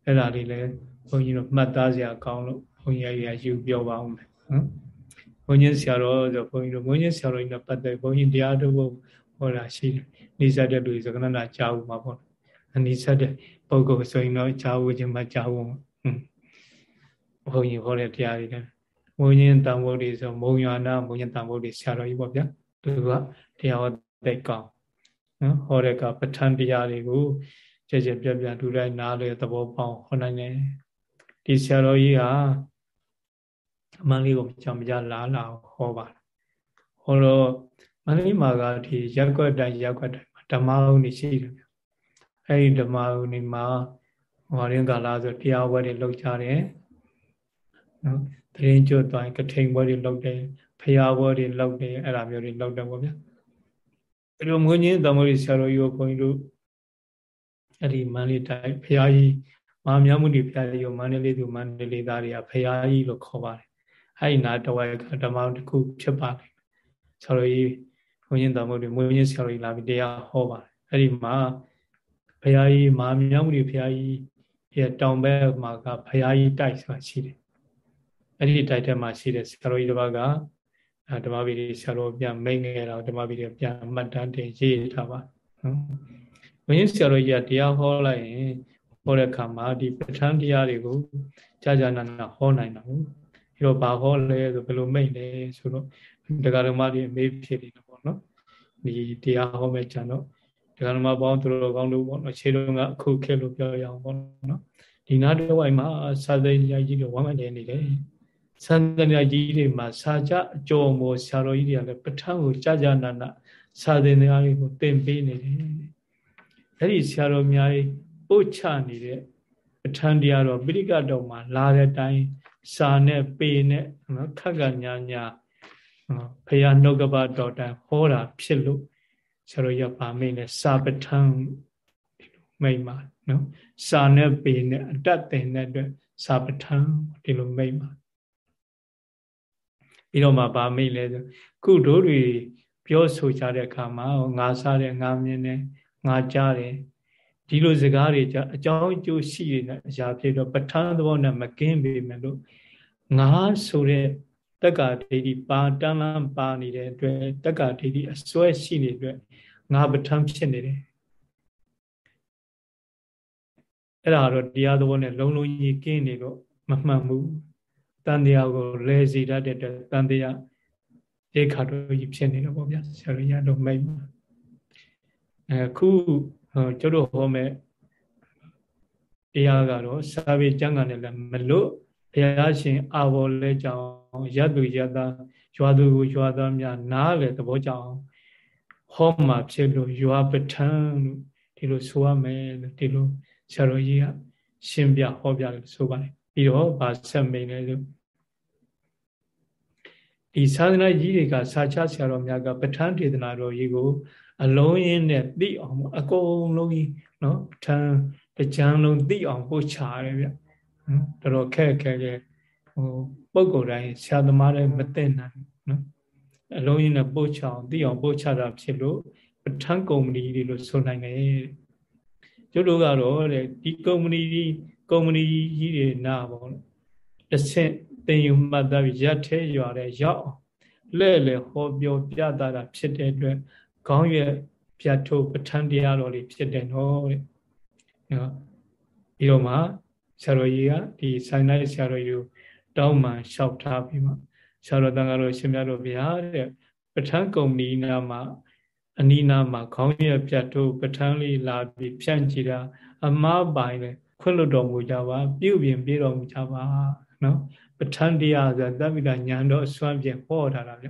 အဲ့ဒါလေးလည်းဘုန်းကြီးတို့မှတ်သားစရာကောင်းလို့ဘုန်းကြီးရယူပြောပါဦးမယ်နော်ဘုန်းကြီးဆရာတော်ဆိုဘုန်းကြီးတို့ဘုန်းကြီးဆရာတော်ကြီးနဲ့ပတ်သက်ဘုန်းကြီးတရားတော်ဟောတာရှိတယ်။နေဆက်တဲ့လူဆိုကနနာကြားဦးမှာပေါ့။အနိဆက်တဲ့ပုဂ္ဂိုလ်ဆိုရင်တော့ကြားဦးခြင်းမကြားဦး။ဟွန်း ဘုန်းကြီးဟောတဲ့တရားတွေလည်းဘုန်းကြီးတန်ဖို့တွေဆိုမုံရွာနာဘုန်းကြီးတန်ဖို့တွေဆရာတော်ကြီးပေါ့ဗျာ။သူကတရားဟောသိကောင်းနော်ဟောတဲ့ကပဋ္ဌာန်းတရားတွေကိုကြည်ကြပြပြဒူတိုင်းနားလေသဘောပေါက်ဟောနိုင်တယ်။ဒီဆရာတော်ကြီးဟာအမှန်လေးကိုကြောင်ကြလာလာဟောပါတယ်ဟောတော့မန္တလေးမှာကဒီရက်ွက်တိုင်းရက်ွက်တိုင်းဓမ္မဥနေရှိတယ်ဗျအဲဒီဓမ္မဥနေမှာဟောရင်ကာလဆိုတရားဝဲတွေလောက်ကြတယ် နော်တရင်ကျွတ်တိုင်းကထိန်ဘွဲတွေလောက်တယ်ဖျားဘွဲတွေလောက်တယ်အဲ့လိုမျိုးတွေလောက်တယ်ပေါ့ဗျအဲ့လိုမွေးချင်းသမုဒ္ဒဆရာတော်ကြီးကိုခွန်ကြီးတို့အဲ့ဒီမန္တလေးတိုင်းဖျားကြီးမဟာမြတ်မုနီဖျားကြီးကိုမန္တလေးသူမန္တလေးသားတွေကဖျားကြီးလို့ခေါ်ပါတယ်အဲ့ဒီနာတဝိုက်ကဓမ္မတစ်ခုဖြစ်ပါလိမ့်မယ်ဆရာတော်ကြီးဘုန်းကြီးတော်မုတ်တွေမွေးရင်းဆရာတော်ကြီးလာပြီးတရားဟောပါတယ်အဲ့ဒီမှာဘုရားကြီးမာမြောက်မှုဘုရားကြီးရဲ့တောင်ဘက်မှာကဘုရားကြီးတိုက်ဆိုတာရှိတယ် အဲ့ဒီတိုက်ထဲမှာရှိတဲ့ဆရာတော်ကြီးတစ်ပါးကဓမ္မဗီဒီဆရာတော်ပြန်မိတ်ငယ်တော့ဓမ္မဗီဒီပြန်မှတ်တမ်းတင်ရေးထားပါနော်ဘုန်းကြီးဆရာတော်ကြီးကတရားဟောလိုက်ရင်ဟောတဲ့အခါမှာဒီပဋ္ဌာန်းတရားတွေကိုကြာကြာနာနာဟောနိုင်တာဘူးအဲ့တော့ဘာဟောလဲဆိုဘယ်လိုမိတ်လဲဆိုတော့ဒကာဓမ္မတွေအမေးဖြစ်နေတယ်ပေါ့နော်ဒီတရားဟောမဲ့ကြံတော့ဒကာဓမ္မပေါင်းသူတော်ကောင်းတို့ပေါ့နော်ခြေလုံးကအခုခေတ်လို့ပြောရအောင်ပေါ့နော်ဒီနာတဝိုင်မှာစာသိဉာကြီးတွေဝမ်းမနေနေတယ် စာသိဉာကြီးတွေမှာစာကြအကျော်မောဆရာတော်ကြီးတွေကလည်းပဋ္ဌာန်းကိုကြာကြာနာနာစာသိဉာကြီးကိုသင်ပေးနေတယ်အဲ့ဒီဆရာတော်များကြီးပို့ချနေတဲ့ပဋ္ဌာန်းတရားတော်ပိဋကတော်မှာလာတဲ့အတိုင်းစာနဲ့ပေနဲ့နော်ခက်ကညာညာဘုရားနှုတ်ကပတော်တန်ဟောတာဖြစ်လို့ဆရာတော်ရပါမိတ်နဲ့စာပဋ္ဌာန်းမိတ်ပါနော်စာနဲ့ပေနဲ့အတတ်တင်တဲ့အတွက်စာပဋ္ဌာန်းဒီလိုမိတ်ပါ ပြီးတော့မှဗာမိတ်လဲဆိုခုတို့တွေပြောဆိုကြတဲ့အခါမှာငါစားတယ်ငါမြင်တယ်ငါကြားတယ်ဒီလိုစကားတွေကြအကြောင်းအကျိုးရှိနေတဲ့အရာဖြစ်တော့ပဋ္ဌာန်းသဘောနဲ့မကင်းပေမဲ့လို့ငါဆိုတဲ့တက္ကဒိဋ္ဌိပါတန်းလန်းပါနေတဲ့အတွက်တက္ကဒိဋ္ဌိအစွဲရှိနေတဲ့အတွက်ငါပဋ္ဌာန်းဖြစ်နေတယ်အဲ့ဒါတော့တရားသဘောနဲ့လုံးလုံးကြီးကင်းနေတော့မမှန်ဘူး တန်တရားကိုလဲစီတတ်တဲ့အတွက်တန်တရားဧခါတော့ကြီးဖြစ်နေတော့ဗောဗျာဆရာကြီးရတော့မိတ်ပါအခုကျတို့ဟောမဲ့တရားကတော့စာပေကျမ်းဂန်နဲ့လည်းမလွတ်ဘုရားရှင်အာဘော်လဲကြောင်းရတုရတာရွာသူကိုရွာသားများနားလေသဘောကြောင်းဟောမှာဖြစ်လို့ရွာပဋ္ဌာန်းလို့ဒီလိုဆိုရမယ်လို့ဒီလိုဆရာတော်ကြီးကရှင်းပြဟောပြလို့ဆိုပါတယ် ပြီးတော့ဗာဆက်မိန်လဲဆိုဒီသာသနာကြီးတွေကစာချဆရာတော်များကပဋ္ဌာန်းဒေသနာတော်ကြီးကို အလုံးရင်းနဲ့သိအောင်အကုန်လုံးကြီးနော်ပဋ္ဌာန်းတကြံလုံးသိအောင်ပို့ချရတယ်ဗျနော်တော်တော်ခက်ခက်ခဲဟိုပုံကိုယ်တိုင်းဆရာသမားတွေမသိနိုင်နော်အလုံးရင်းနဲ့ပို့ချအောင်သိအောင်ပို့ချတာဖြစ်လို့ပဋ္ဌာန်းကုမ္ပဏီတွေလို့ဆိုနိုင်တယ်ကျတို့ကတော့တဲ့ဒီကုမ္ပဏီကြီး ကုမ္ပဏီကြီးတွေနာပေါ့တစ်ဆင့်တင်ယူမှတ်သားပြီးရက်ထဲရွာတဲ့ရောက်လဲ့လေဟောပြောပြတာတာဖြစ်တဲ့အတွက်ခေါင်းရွက်ပြတ်ထုတ်ပဋ္ဌာန်းတရားတော်တွေဖြစ်တယ်နော်တဲ့နော်ပြီးတော့မှဆရာတော်ကြီးကဒီဆိုင်လိုက်ဆရာတော်ကြီးကိုတောင်းမှလျှောက်ထားပြီးမှဆရာတော်တန်ကတော့ရှင်မြတ်တော်ဗျာတဲ့ပဋ္ဌာန်းကုမ္ပဏီနာမှာအနီးနားမှာခေါင်းရွက်ပြတ်ထုတ်ပဋ္ဌာန်းလေးလာပြီးဖြန့်ကြည့်တာအမားပိုင်လေ ခွင့်လွတ်တော်မူကြပါပြုပြင်ပြတော်မူကြပါနော်ပဋ္ဌာန်းတရားဆိုတာတပိဋညာတော်အစွမ်းဖြင့်ဟောထားတာဗျ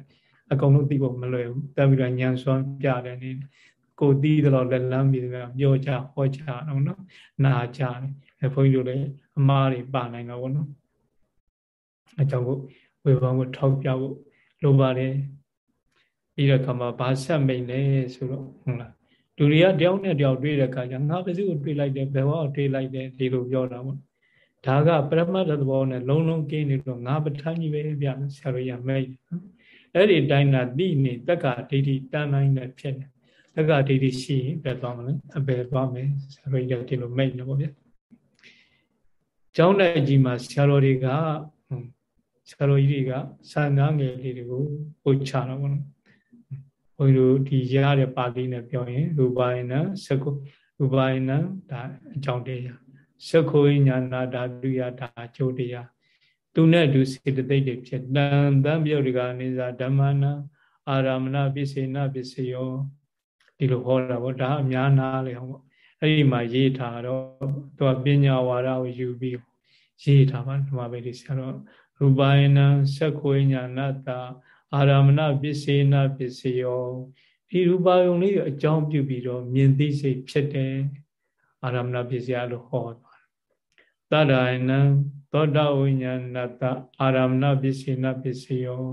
အကုန်လုံးသိဖို့မလွယ်ဘူးတပိဋညာစွမ်းပြတယ်နေကိုသိတော့လက်လမ်းပြီးတော့ပြောကြဟောကြတော့နော်နာကြတယ်ဘုန်းကြီးတို့လည်းအမားတွေပါနိုင်တော့ဗောနော်အကြောင်းကိုဝေဘာကိုထောက်ပြဖို့လိုပါတယ်ပြီးတော့ခါမှာဘာဆက်မိန်လဲဆိုတော့ဟုတ်လား လူတွေကတယောက်နဲ့တယောက်တွေ့တဲ့အခါကျငါပစ္စည်းကိုတွေ့လိုက်တယ်ဘယ်ဘောကိုတွေ့လိုက်တယ်ဒီလိုပြောတာပေါ့ဒါကပရမတ္ထသဘောနဲ့လုံးလုံးကင်းနေတော့ငါပဋ္ဌာန်းကြီးပဲဗျဆရာတို့ရမိတ်အဲ့ဒီတိုင်းသာသိနေတက္ကဒိဋ္ဌိတန်တိုင်းနဲ့ဖြစ်တယ်တက္ကဒိဋ္ဌိရှိရင်ပဲသွားမလဲအပယ်သွားမယ်ဆရာတို့ရဒီလိုမိတ်နေပေါ့ဗျကျောင်းတိုက်ကြီးမှာဆရာတော်တွေကဆရာတော်ကြီးတွေကစာငါးငယ်လေးတွေကိုပို့ချတော့ဘောနော် ဘုန်းကြီးတို့ဒီရတဲ့ပါဠိနဲ့ပြောရင်ရူပါယနသကုရူပါယနဒါအကြောင်းတရားသခိုဉာဏဓာတုယဒါအကျိုးတရားသူနဲ့တူစေတသိက်တွေဖြစ်တန်တံပြုတ်ဒီကနေစာဓမ္မနာအာရမဏပစ္စေနပစ္စယောဒီလိုဟောတာပေါ့ဒါအများနာလေဟောပေါ့အဲ့ဒီမှာရေးထားတော့သူကပညာဝါဒကိုယူပြီးရေးထားပါဓမ္မပဲဒီဆရာတော်ရူပယနံသခိုဉာဏတာ အာရမဏပစ္စေနပစ္စယောဒီရူပါယုံလေးအကြောင်းပြုပြီးတော့မြင်သိစိတ်ဖြစ်တယ်အာရမဏပစ္စယလို့ဟောသွားတယ်တတရဏံသောတာဝိညာဏတအာရမဏပစ္စေနပစ္စယော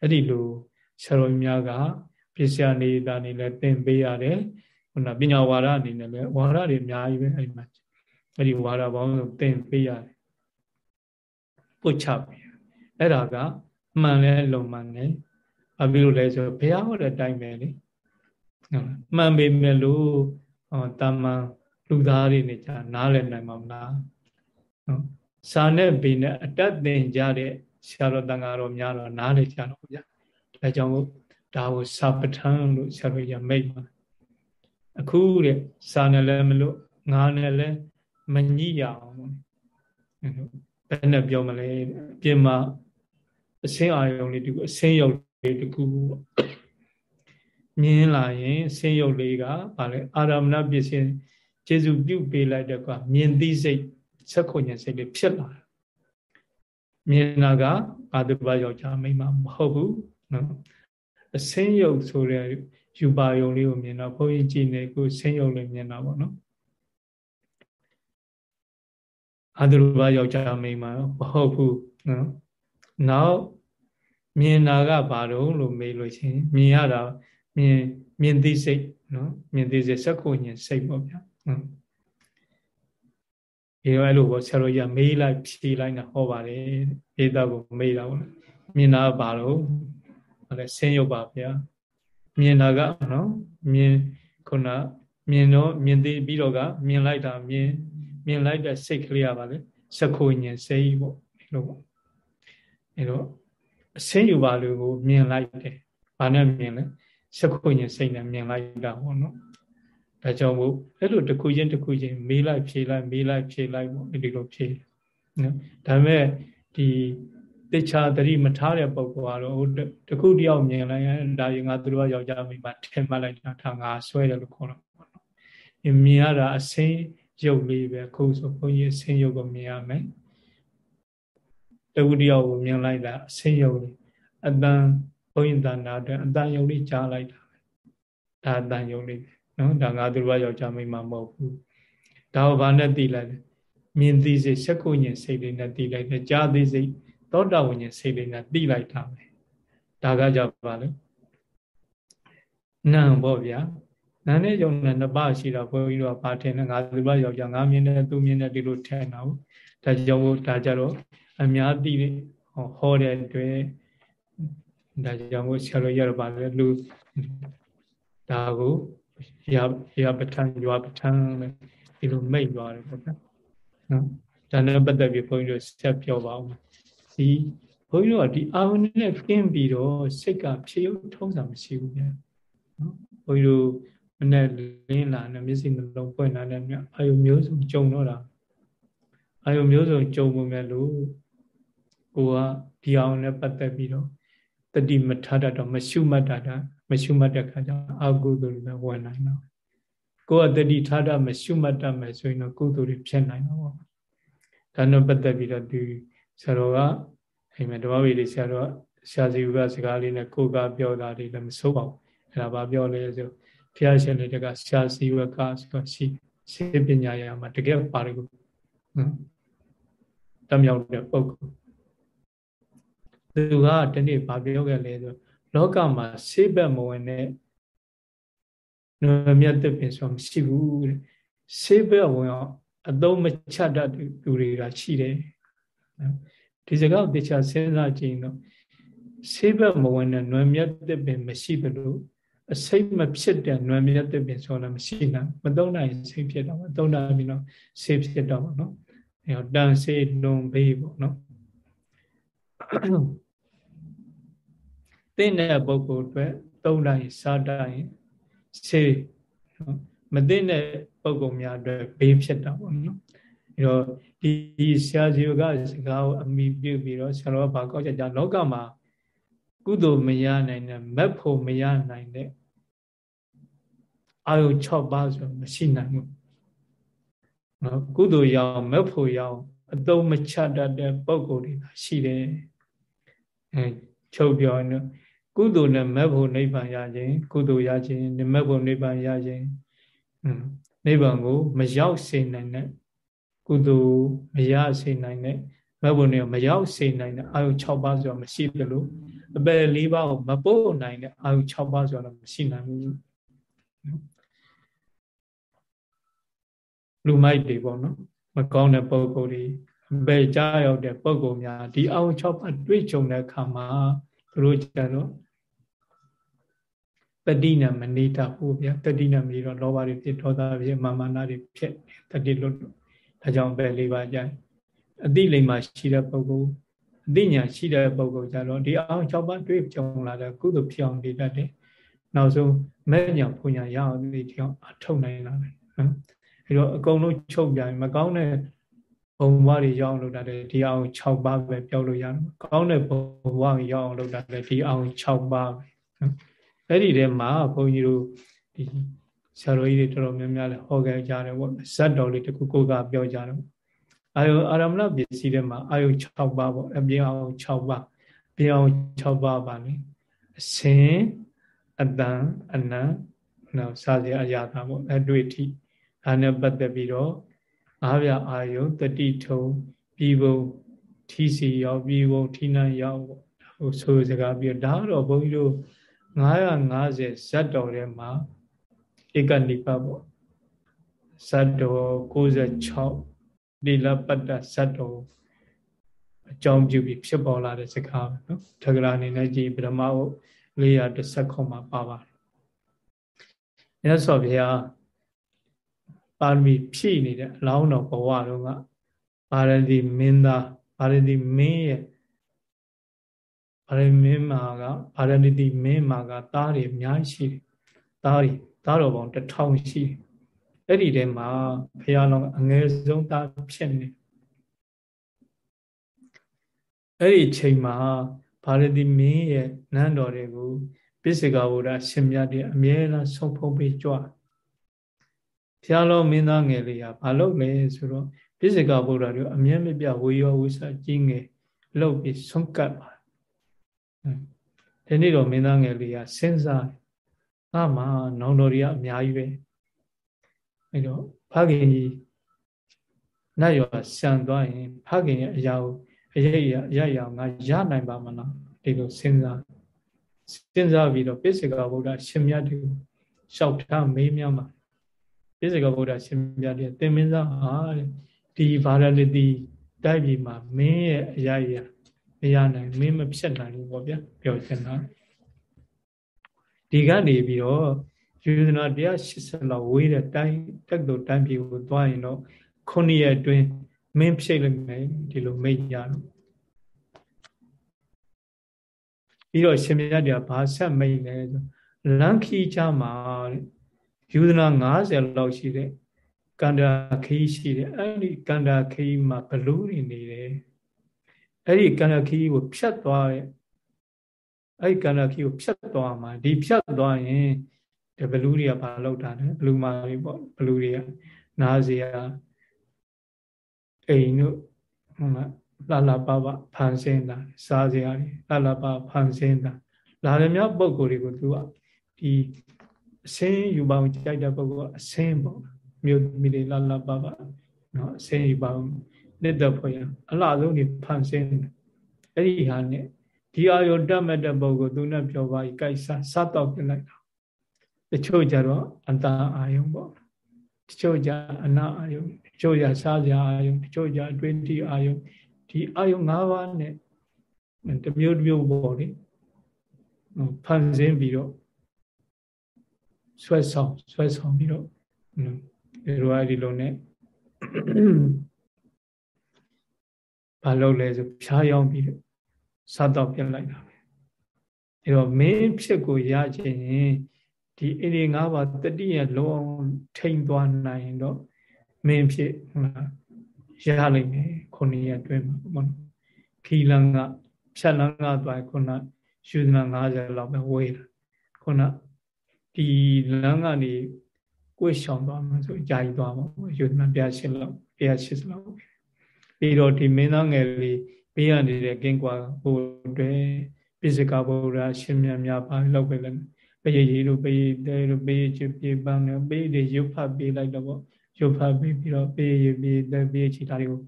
အဲ့ဒီလိုဆရာတော်များကပစ္စယနေတာနေလဲသင်ပေးရတယ်ခုနပညာဝါဒအနေနဲ့လဲဝါဒတွေအများကြီးပဲအဲ့ဒီမှာအဲ့ဒီဝါဒပေါင်းစုံသင်ပေးရတယ်ပုတ်ချပေးအဲ့ဒါက မှန်လဲလုံမှန်တယ်။ဘာဖြစ်လို့လဲဆိုဘုရားဟောတဲ့အတိုင်းပဲလေ။မှန်ပေမဲ့လို့ဟောတာမန်လူသားတွေနေကြနားလည်နိုင်မှာမလား။နော်။စာနဲ့ဘေနဲ့အတတ်သင်ကြတဲ့ဆရာတော်တန်ဃာတော်များတော့နားလည်ကြတော့ဗျာ။ဒါကြောင့်ဒါကိုစာပဋ္ဌာန်းလို့ဆရာတော်ကြီးမိတ်ပါ။အခုတဲ့စာနဲ့လည်းမလို့ငါနဲ့လည်းမညှိရအောင်ဘယ်နဲ့ပြောမလဲပြင်မှာ အစင်းအာယုံလေးတခုအစင်းရုပ်လေးတခုမြင်လာရင်အစင်းရုပ်လေးကဗာလဲအာရမဏပစ္စည်းကျေစုပြုတ်ပေးလိုက်တဲ့ကွာမြင်သိစိတ်ဆက်ခွန်ဉဏ်စိတ်လေးဖြစ်လာတယ်မြင်တာကအာတုပယောက်ျားမိန်းမမဟုတ်ဘူးနော်အစင်းရုပ်ဆိုတဲ့ယူပါယုံလေးကိုမြင်တော့ဘုန်းကြီးကြည့်နေကိုဆင်းရုပ်လေးမြင်တာပေါ့နော်အာတုပယောက်ျားမိန်းမမဟုတ်ဘူးနော်နောက် မြင်တာကဘာတော့လို့မေးလို့ရှိရင်မြင်ရတာမြင်မြင်သိစိတ်နော်မြင်သိစိတ်စက္ခုညင်စိတ်ပေါ့ဗျာဟုတ်ဒီတော့အဲ့လိုပေါ့ဆရာတော်ကြီးမေးလိုက်ဖြေလိုက်တာဟောပါတယ်ဧတာကိုမေးတာပေါ့မြင်တာပါတော့ဟောလဲဆင်းရုပ်ပါဗျာမြင်တာကနော်မြင်ခုနမြင်တော့မြင်သိပြီးတော့ကမြင်လိုက်တာမြင်မြင်လိုက်တဲ့စိတ်ကလေးရပါလေစက္ခုညင်စိတ်ပေါ့ဒီလိုပေါ့အဲ့တော့ အဆင်းယူပါလို့ကိုမြင်လိုက်တယ်ဘာနဲ့မြင်လဲစက္ခုညင်စိတ်နဲ့မြင်လိုက်တာပေါ့နော်ဒါကြောင့်မို့အဲ့လိုတစ်ခုချင်းတစ်ခုချင်းမေးလိုက်ဖြေလိုက်မေးလိုက်ဖြေလိုက်ပေါ့ဒီလိုဖြေနော်ဒါပေမဲ့ဒီတေချာတတိမထားတဲ့ပုံကတော့တခုတယောက်မြင်လိုက်ရင်ဒါရင်ငါသူတို့ကယောက်ျားမိန်းမထင်မှတ်လိုက်တာဒါငါဆွဲတယ်လို့ခေါ်တော့ပေါ့နော်မြင်ရတာအစင်းရုပ်လေးပဲခုဆိုဘုန်းကြီးအစင်းရုပ်ကိုမြင်ရမယ် တခုတယောက်ကိုမြင်လိုက်တာအစင်းရုပ်လေးအတန်ဘုန်းကြီးတန်တာအတွက်အတန်ရုပ်လေးကြားလိုက်တာပဲဒါအတန်ရုပ်လေးနော်ဒါငါသူတို့ကယောက်ျားမိန်းမမဟုတ်ဘူးဒါကိုဘာနဲ့သိလိုက်လဲမြင်သိစိတ်စက္ကုညင်စိတ်လေးနဲ့သိလိုက်တယ်ကြားသိစိတ်သောတာဝိညာဉ်စိတ်လေးနဲ့သိလိုက်တာပဲဒါကကြောင့်ပါလေနံပေါ့ဗျာနာနဲ့ယုံနဲ့နှစ်ပါးရှိတော့ဘုန်းကြီးတို့ကဘာထင်လဲငါသူတို့ယောက်ျားငါမြင်တယ်သူမြင်တယ်ဒီလိုထင်တာဟုတ်ဒါကြောင့်မို့ဒါကြတော့ အများသိဟောတဲ့အတွက်ဒါကြောင့်မို့ဆရာတော်ရတော့ပါလေလူဒါကိုရရပဋ္ဌာန်းရွာပဋ္ဌာန်းလေဒီလိုမိတ်သွားတယ်ပေါ့နော်ဒါနဲ့ပတ်သက်ပြီးဘုန်းကြီးတို့ဆက်ပြောပါဦးဒီဘုန်းကြီးတို့ကဒီအာဝဏ်နဲ့ကင်းပြီးတော့စိတ်ကဖြေရုပ်ထုံးတာမရှိဘူးဗျာနော်ဘုန်းကြီးတို့မနဲ့လင်းလာနဲ့မျက်စိနှလုံးပွင့်လာတဲ့မြအာယုမျိုးစုံကြုံတော့တာအာယုမျိုးစုံကြုံပုံမဲ့လို့ ကိုကဒီအောင်နဲ့ပတ်သက်ပြီးတော့တတိမထတတ်တော့မရှုမှတ်တတ်တာမရှုမှတ်တဲ့ခါကျအာကုသိုလ်တွေဝင်နိုင်တော့ကိုကတတိထတမရှုမှတ်တတ်မယ်ဆိုရင်တော့ကုသိုလ်တွေဖြစ်နိုင်တော့ပေါ့ဒါနဲ့ပတ်သက်ပြီးတော့ဒီဆရာတော်ကအိမ်မှာဓမ္မဝိရိဆရာတော်ဆရာစီကစကားလေးနဲ့ကိုကပြောတာတွေလည်းမစိုးပါဘူးအဲ့ဒါဘာပြောလဲဆိုဘုရားရှင်လေးတကဆရာစီဝကဆိုရှိစေပညာရာမှာတကယ်ပါရကိုနော်တမြောက်တဲ့ပုဂ္ဂိုလ် သူကတနေ့ဘာပြောခဲ့လဲဆိုလောကမှာဆေးဘက်မဝင်တဲ့နွယ်မြတ်တဲ့ပင်ဆိုမရှိဘူးတဲ့ဆေးဘက်ဝင်အောင်အသုံးမချတတ်သူတွေကရှိတယ်ဒီစကားကိုတရားစဉ်းစားကြည့်တော့ဆေးဘက်မဝင်တဲ့နွယ်မြတ်တဲ့ပင်မရှိသလိုအစိတ်မဖြစ်တဲ့နွယ်မြတ်တဲ့ပင်ဆိုတာမရှိနိုင်မသုံးနိုင်ဆေးဖြစ်တော့မသုံးနိုင်ပြီနော်ဆေးဖြစ်တော့နော်အဲတန်ဆေးလွန်ဘေးပေါ့နော် သိတဲ့ပုဂ္ဂိုလ်အတွက်သုံးတိုင်းစားတိုင်းဆေးမသိတဲ့ပုဂ္ဂိုလ်များအတွက်ဘေးဖြစ်တာပေါ့နော်အဲတော့ဒီဆရာဇီဝကစကားကိုအမိပြုပြီးတော့ဆရာတော်ကဘာကောက်ချက်ကြလောကမှာကုသိုလ်မရနိုင်တဲ့မက်ဖို့မရနိုင်တဲ့အာယု6ပါးဆိုမရှိနိုင်ဘူးနော်ကုသိုလ်ရအောင်မက်ဖို့ရအောင်အသုံးမချတတ်တဲ့ပုံကိုယ်တွေရှိတယ်အဲချုပ်ပြောရင် ကုသိုလ်နဲ့မက်ဖို့နိဗ္ဗာန်ရခြင်းကုသိုလ်ရခြင်းမက်ဖို့နိဗ္ဗာန်ရခြင်းနိဗ္ဗာန်ကိုမရောက်စေနိုင်တဲ့ကုသိုလ်မရစေနိုင်တဲ့မက်ဖို့နေမရောက်စေနိုင်တဲ့အာယု6ပါးဆိုတာမရှိသလိုအပယ်၄ပါးကိုမပို့နိုင်တဲ့အာယု6ပါးဆိုတာမရှိနိုင်ဘူးလူမိုက်တွေပေါ့နော်မကောင်းတဲ့ပုံကိုယ်တွေဘယ်ကြားရောက်တဲ့ပုံကိုယ်များဒီအာယု6ပါးတွေ့ကြုံတဲ့အခါမှာသူတို့ကျတော့ တတိနဲ့မနေတာဘူးဗျာတတိနဲ့မနေတော့လောဘတွေဖြစ်ဒေါသတွေဖြစ်မာမာနတွေဖြစ်တတိလွတ်ဒါကြောင့်ပဲလေးပါကြအတိလိမ္မာရှိတဲ့ပုဂ္ဂိုလ်အသိဉာဏ်ရှိတဲ့ပုဂ္ဂိုလ်ကြတော့ဒီအောင်၆ပါးတွေ့ကြုံလာတဲ့ကုသိုလ်ဖြစ်အောင်နေတတ်တယ်နောက်ဆုံးမဲ့ညာပူညာရအောင်ဒီတောင်အထုတ်နိုင်လာတယ်နော်အဲတော့အကုန်လုံးချုပ်ပြန်မကောင်းတဲ့ဘုံဘဝတွေရောက်လို့တာတဲ့ဒီအောင်6ပါးပဲပြောလို့ရတယ်ကောင်းတဲ့ဘုံဘဝတွေရောက်အောင်လုပ်တာတဲ့ဒီအောင်6ပါးပဲနော် အဲ့ဒီထဲမှာဘုန်းကြီးတို့ဒီဆရာတော်ကြီးတွေတော်တော်များများလည်းဟောခဲ့ကြတယ်ပေါ့ဇတ်တော်လေးတခုကိုကပြောကြတယ်အာယုအာရမဏပစ္စည်းထဲမှာအာယု6ပါးပေါ့အပြင်အောင်6ပါးပြင်အောင်6ပါးပါလေအစင်အတန်အနံနောက်စာစီအရာတာပေါ့အတွေ့အထိဒါနဲ့ပတ်သက်ပြီးတော့အားပြအာယုတတိထုံပြည်ပုံထီစီရောက်ပြည်ပုံထီနန်းရောက်ဟိုဆိုစကားပြီးဒါတော့ဘုန်းကြီးတို့ 950ဇတ်တော်ထဲမှာဧကနိပတ်ပေါ့ဇတ်တော်96လီလပတ္တဇတ်တော်အကြောင်းပြုပြီးဖြစ်ပေါ်လာတဲ့စကားပဲနော်ထကရာအနေနဲ့ကြည်ဗြဟ္မဟုတ်410ခုမှာပါပါတယ်မြတ်စွာဘုရားပါရမီဖြည့်နေတဲ့အလောင်းတော်ဘဝတော့ကပါရတိမင်းသားပါရတိမင်းရဲ့ ပါရမင်းမာကပါရတိမင်းမာကသားတွေအများကြီးရှိတယ်သားတွေသားတော်ပေါင်းတစ်ထောင်ရှိတယ်အဲ့ဒီထဲမှာဘုရားလောင်းအငယ်ဆုံးသားဖြစ်နေအဲ့ဒီချိန်မှာဗာရတိမင်းရဲ့နန်းတော်တွေကိုပိစိကဝုဒ္ဓရှင်မြတ်တွေအမြဲတမ်းဆုံးဖုံးပေးကြွဘုရားလောင်းမင်းသားငယ်လေးဟာဘာလုပ်လဲဆိုတော့ပိစိကဗုဒ္ဓတွေအမြဲမပြဝေယောဝိသကြီးငယ်လှုပ်ပြီးဆုံးကပ်ပါ ဒီနေ့တော့မင်းသားငယ်လေးကစဉ်းစားငါမှနောင်တော်တွေကအများကြီးပဲအဲတော့ဖခင်ကြီးနတ်ရောဆံသွားရင်ဖခင်ရဲ့အရာကိုအရေးရရရငါရနိုင်ပါမလားဒီလိုစဉ်းစားစဉ်းစားပြီးတော့ပိစိကဗုဒ္ဓရှင်မြတ်တွေလျှောက်ထားမေးမြန်းပါပိစိကဗုဒ္ဓရှင်မြတ်တွေသင်မင်းသားဟာဒီဗာရဏတိတိုက်ပြည်မှာမင်းရဲ့အရာရမ ရနိုင်မင်းမဖြစ်နိုင်ဘူးပေါ့ဗျာပြောချင်တာဒီကနေပြီးတော့ယူဇနာ180လောက်ဝေးတဲ့တိုင်းတက်တော်တိုင်းပြည်ကိုသွားရင်တော့ခုနှစ်ရက်အတွင်းမင်းဖြစ်လိမ့်မယ်ဒီလိုမိတ်ကြတော့ပြီးတော့ရှင်မြတ်တရားဘာဆက်မိတ်လဲဆိုလန်ခီချမှာယူဇနာ90လောက်ရှိတဲ့ကန္တာခီးရှိတယ်အဲ့ဒီကန္တာခီးမှာဘလူးနေနေတယ် အဲ့ဒီကန္တာခီးကိုဖြတ်သွားတဲ့အဲ့ဒီကန္တာခီးကိုဖြတ်သွားမှာဒီဖြတ်သွားရင်ဒီဘလူးတွေကဘာလောက်တာလဲဘလူးမာတွေပေါ့ဘလူးတွေကနားစရာအိမ်တို့ဟုတ်လားလာလာပါပါဖန်ဆင်းတာစားစရာတွေလာလာပါဖန်ဆင်းတာလာရမြပုံကိုယ်တွေကိုသူကဒီအစင်းယူပေါင်းကြိုက်တဲ့ပုံကအစင်းပေါ့မြို့မိလေးလာလာပါပါနော်အစင်းယူပေါင်း နှစ်သက်ဖွယ်အလားဆုံးနေဖန်ဆင်းတယ်အဲ့ဒီဟာနဲ့ဒီအာယုတတ်မဲ့တဲ့ပုံကိုသူနဲ့ပြောပါကြီးကြိုက်စားစားတော့ပြလိုက်တာတချို့ကြတော့အတန်အာယုံပေါ့တချို့ကြအနာအာယုံတချို့ကြစားစရာအာယုံတချို့ကြအတွင်းတိအာယုံဒီအာယုံ၅ပါးနဲ့တမျိုးတမျိုးပေါ့လေဖန်ဆင်းပြီးတော့ဆွဲဆောင်ဆွဲဆောင်ပြီးတော့ဒီလိုအဲ့ဒီလိုနဲ့ ဘာလုပ်လဲဆိုဖြားယောင်းပြီးတော့စားတော့ပြလိုက်တာပဲအဲတော့မင်းဖြစ်ကိုရခြင်းဒီအိဒီ၅ပါးတတိယလုံးအောင်ထိန်သွားနိုင်တော့မင်းဖြစ်ဟုတ်လားရလိမ့်မယ်ခုနှစ်ရက်အတွင်းမှာပေါ့နော်ခီလန်ကဖြတ်လန်းကသွားခုနယူဇနာ90လောက်ပဲဝေးတာခုနဒီလမ်းကနေကိုယ်ရှောင်သွားမှာဆိုအကြာကြီးသွားမှာယူဇနာ180လောက်180လောက်ပြီး တော့ဒီမင်းသားငယ်လေးဘေးရနေတဲ့ကင်းကွာဟိုတွေပိစကဗုဒ္ဓရှင်မြတ်များပါလောက်ပဲလဲပရိယေတို့ပရိတဲတို့ပရိချစ်ပြေပန်းတယ်ပရိတွေရုပ်ဖတ်ပေးလိုက်တော့ပေါ့ရုပ်ဖတ်ပေးပြီးတော့ပရိယေပြေတဲပရိချစ်တာတွေကို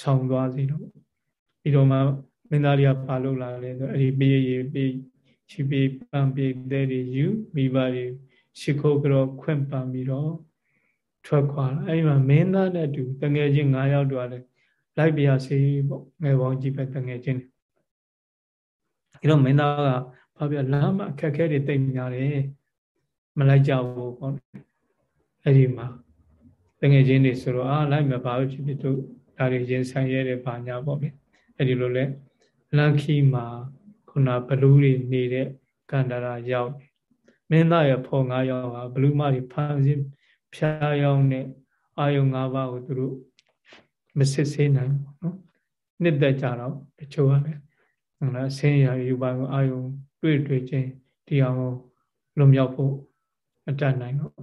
ဆောင်းသွားစေတော့ပြီးတော့မှမင်းသားတွေကပါလို့လာလဲဆိုအဲ့ဒီပရိယေပြေချစ်ပြေပန်းပြေတဲတွေယူမိဘတွေရှိခိုးကြတော့ခွင့်ပန်ပြီးတော့ထွက်ခွာအဲ့ဒီမှာမင်းသားနဲ့အတူတငယ်ချင်း9ယောက်တော့လည်း လိုက်ပြရစီပေါ့ငယ်ပေါင်းကြီးပဲတငယ်ချင်းဒီတော့မင်းသားကဘာပြလမ်းမှာအခက်ခဲတွေတိတ်များတယ်မလိုက်ကြဘူးပေါ့အဲ့ဒီမှာတငယ်ချင်းတွေဆိုတော့အာလိုက်မှာဘာလို့ဖြစ်ဖြစ်တို့ဒါတွေရင်ဆိုင်ရဲတယ်ဘာညာပေါ့ဗျအဲ့ဒီလိုလဲလန်ခီမှာခုနဘလူးတွေနေတဲ့ကန္တရာရောက်မင်းသားရဲ့ဖော်ငါးယောက်ဟာဘလူးမတွေဖန်ဆင်းဖြားယောင်းနဲ့အာယုံ၅ပါးကိုသူတို့ မစစ်ဆေးနိုင်ဘူးနော်နှစ်သက်ကြတော့တချို့ကလည်းဟုတ်လားဆင်းရဲယူပါကိုအာယုံတွေ့တွေ့ချင်းဒီအောင်လွန်မြောက်ဖို့အတတ်နိုင်တော့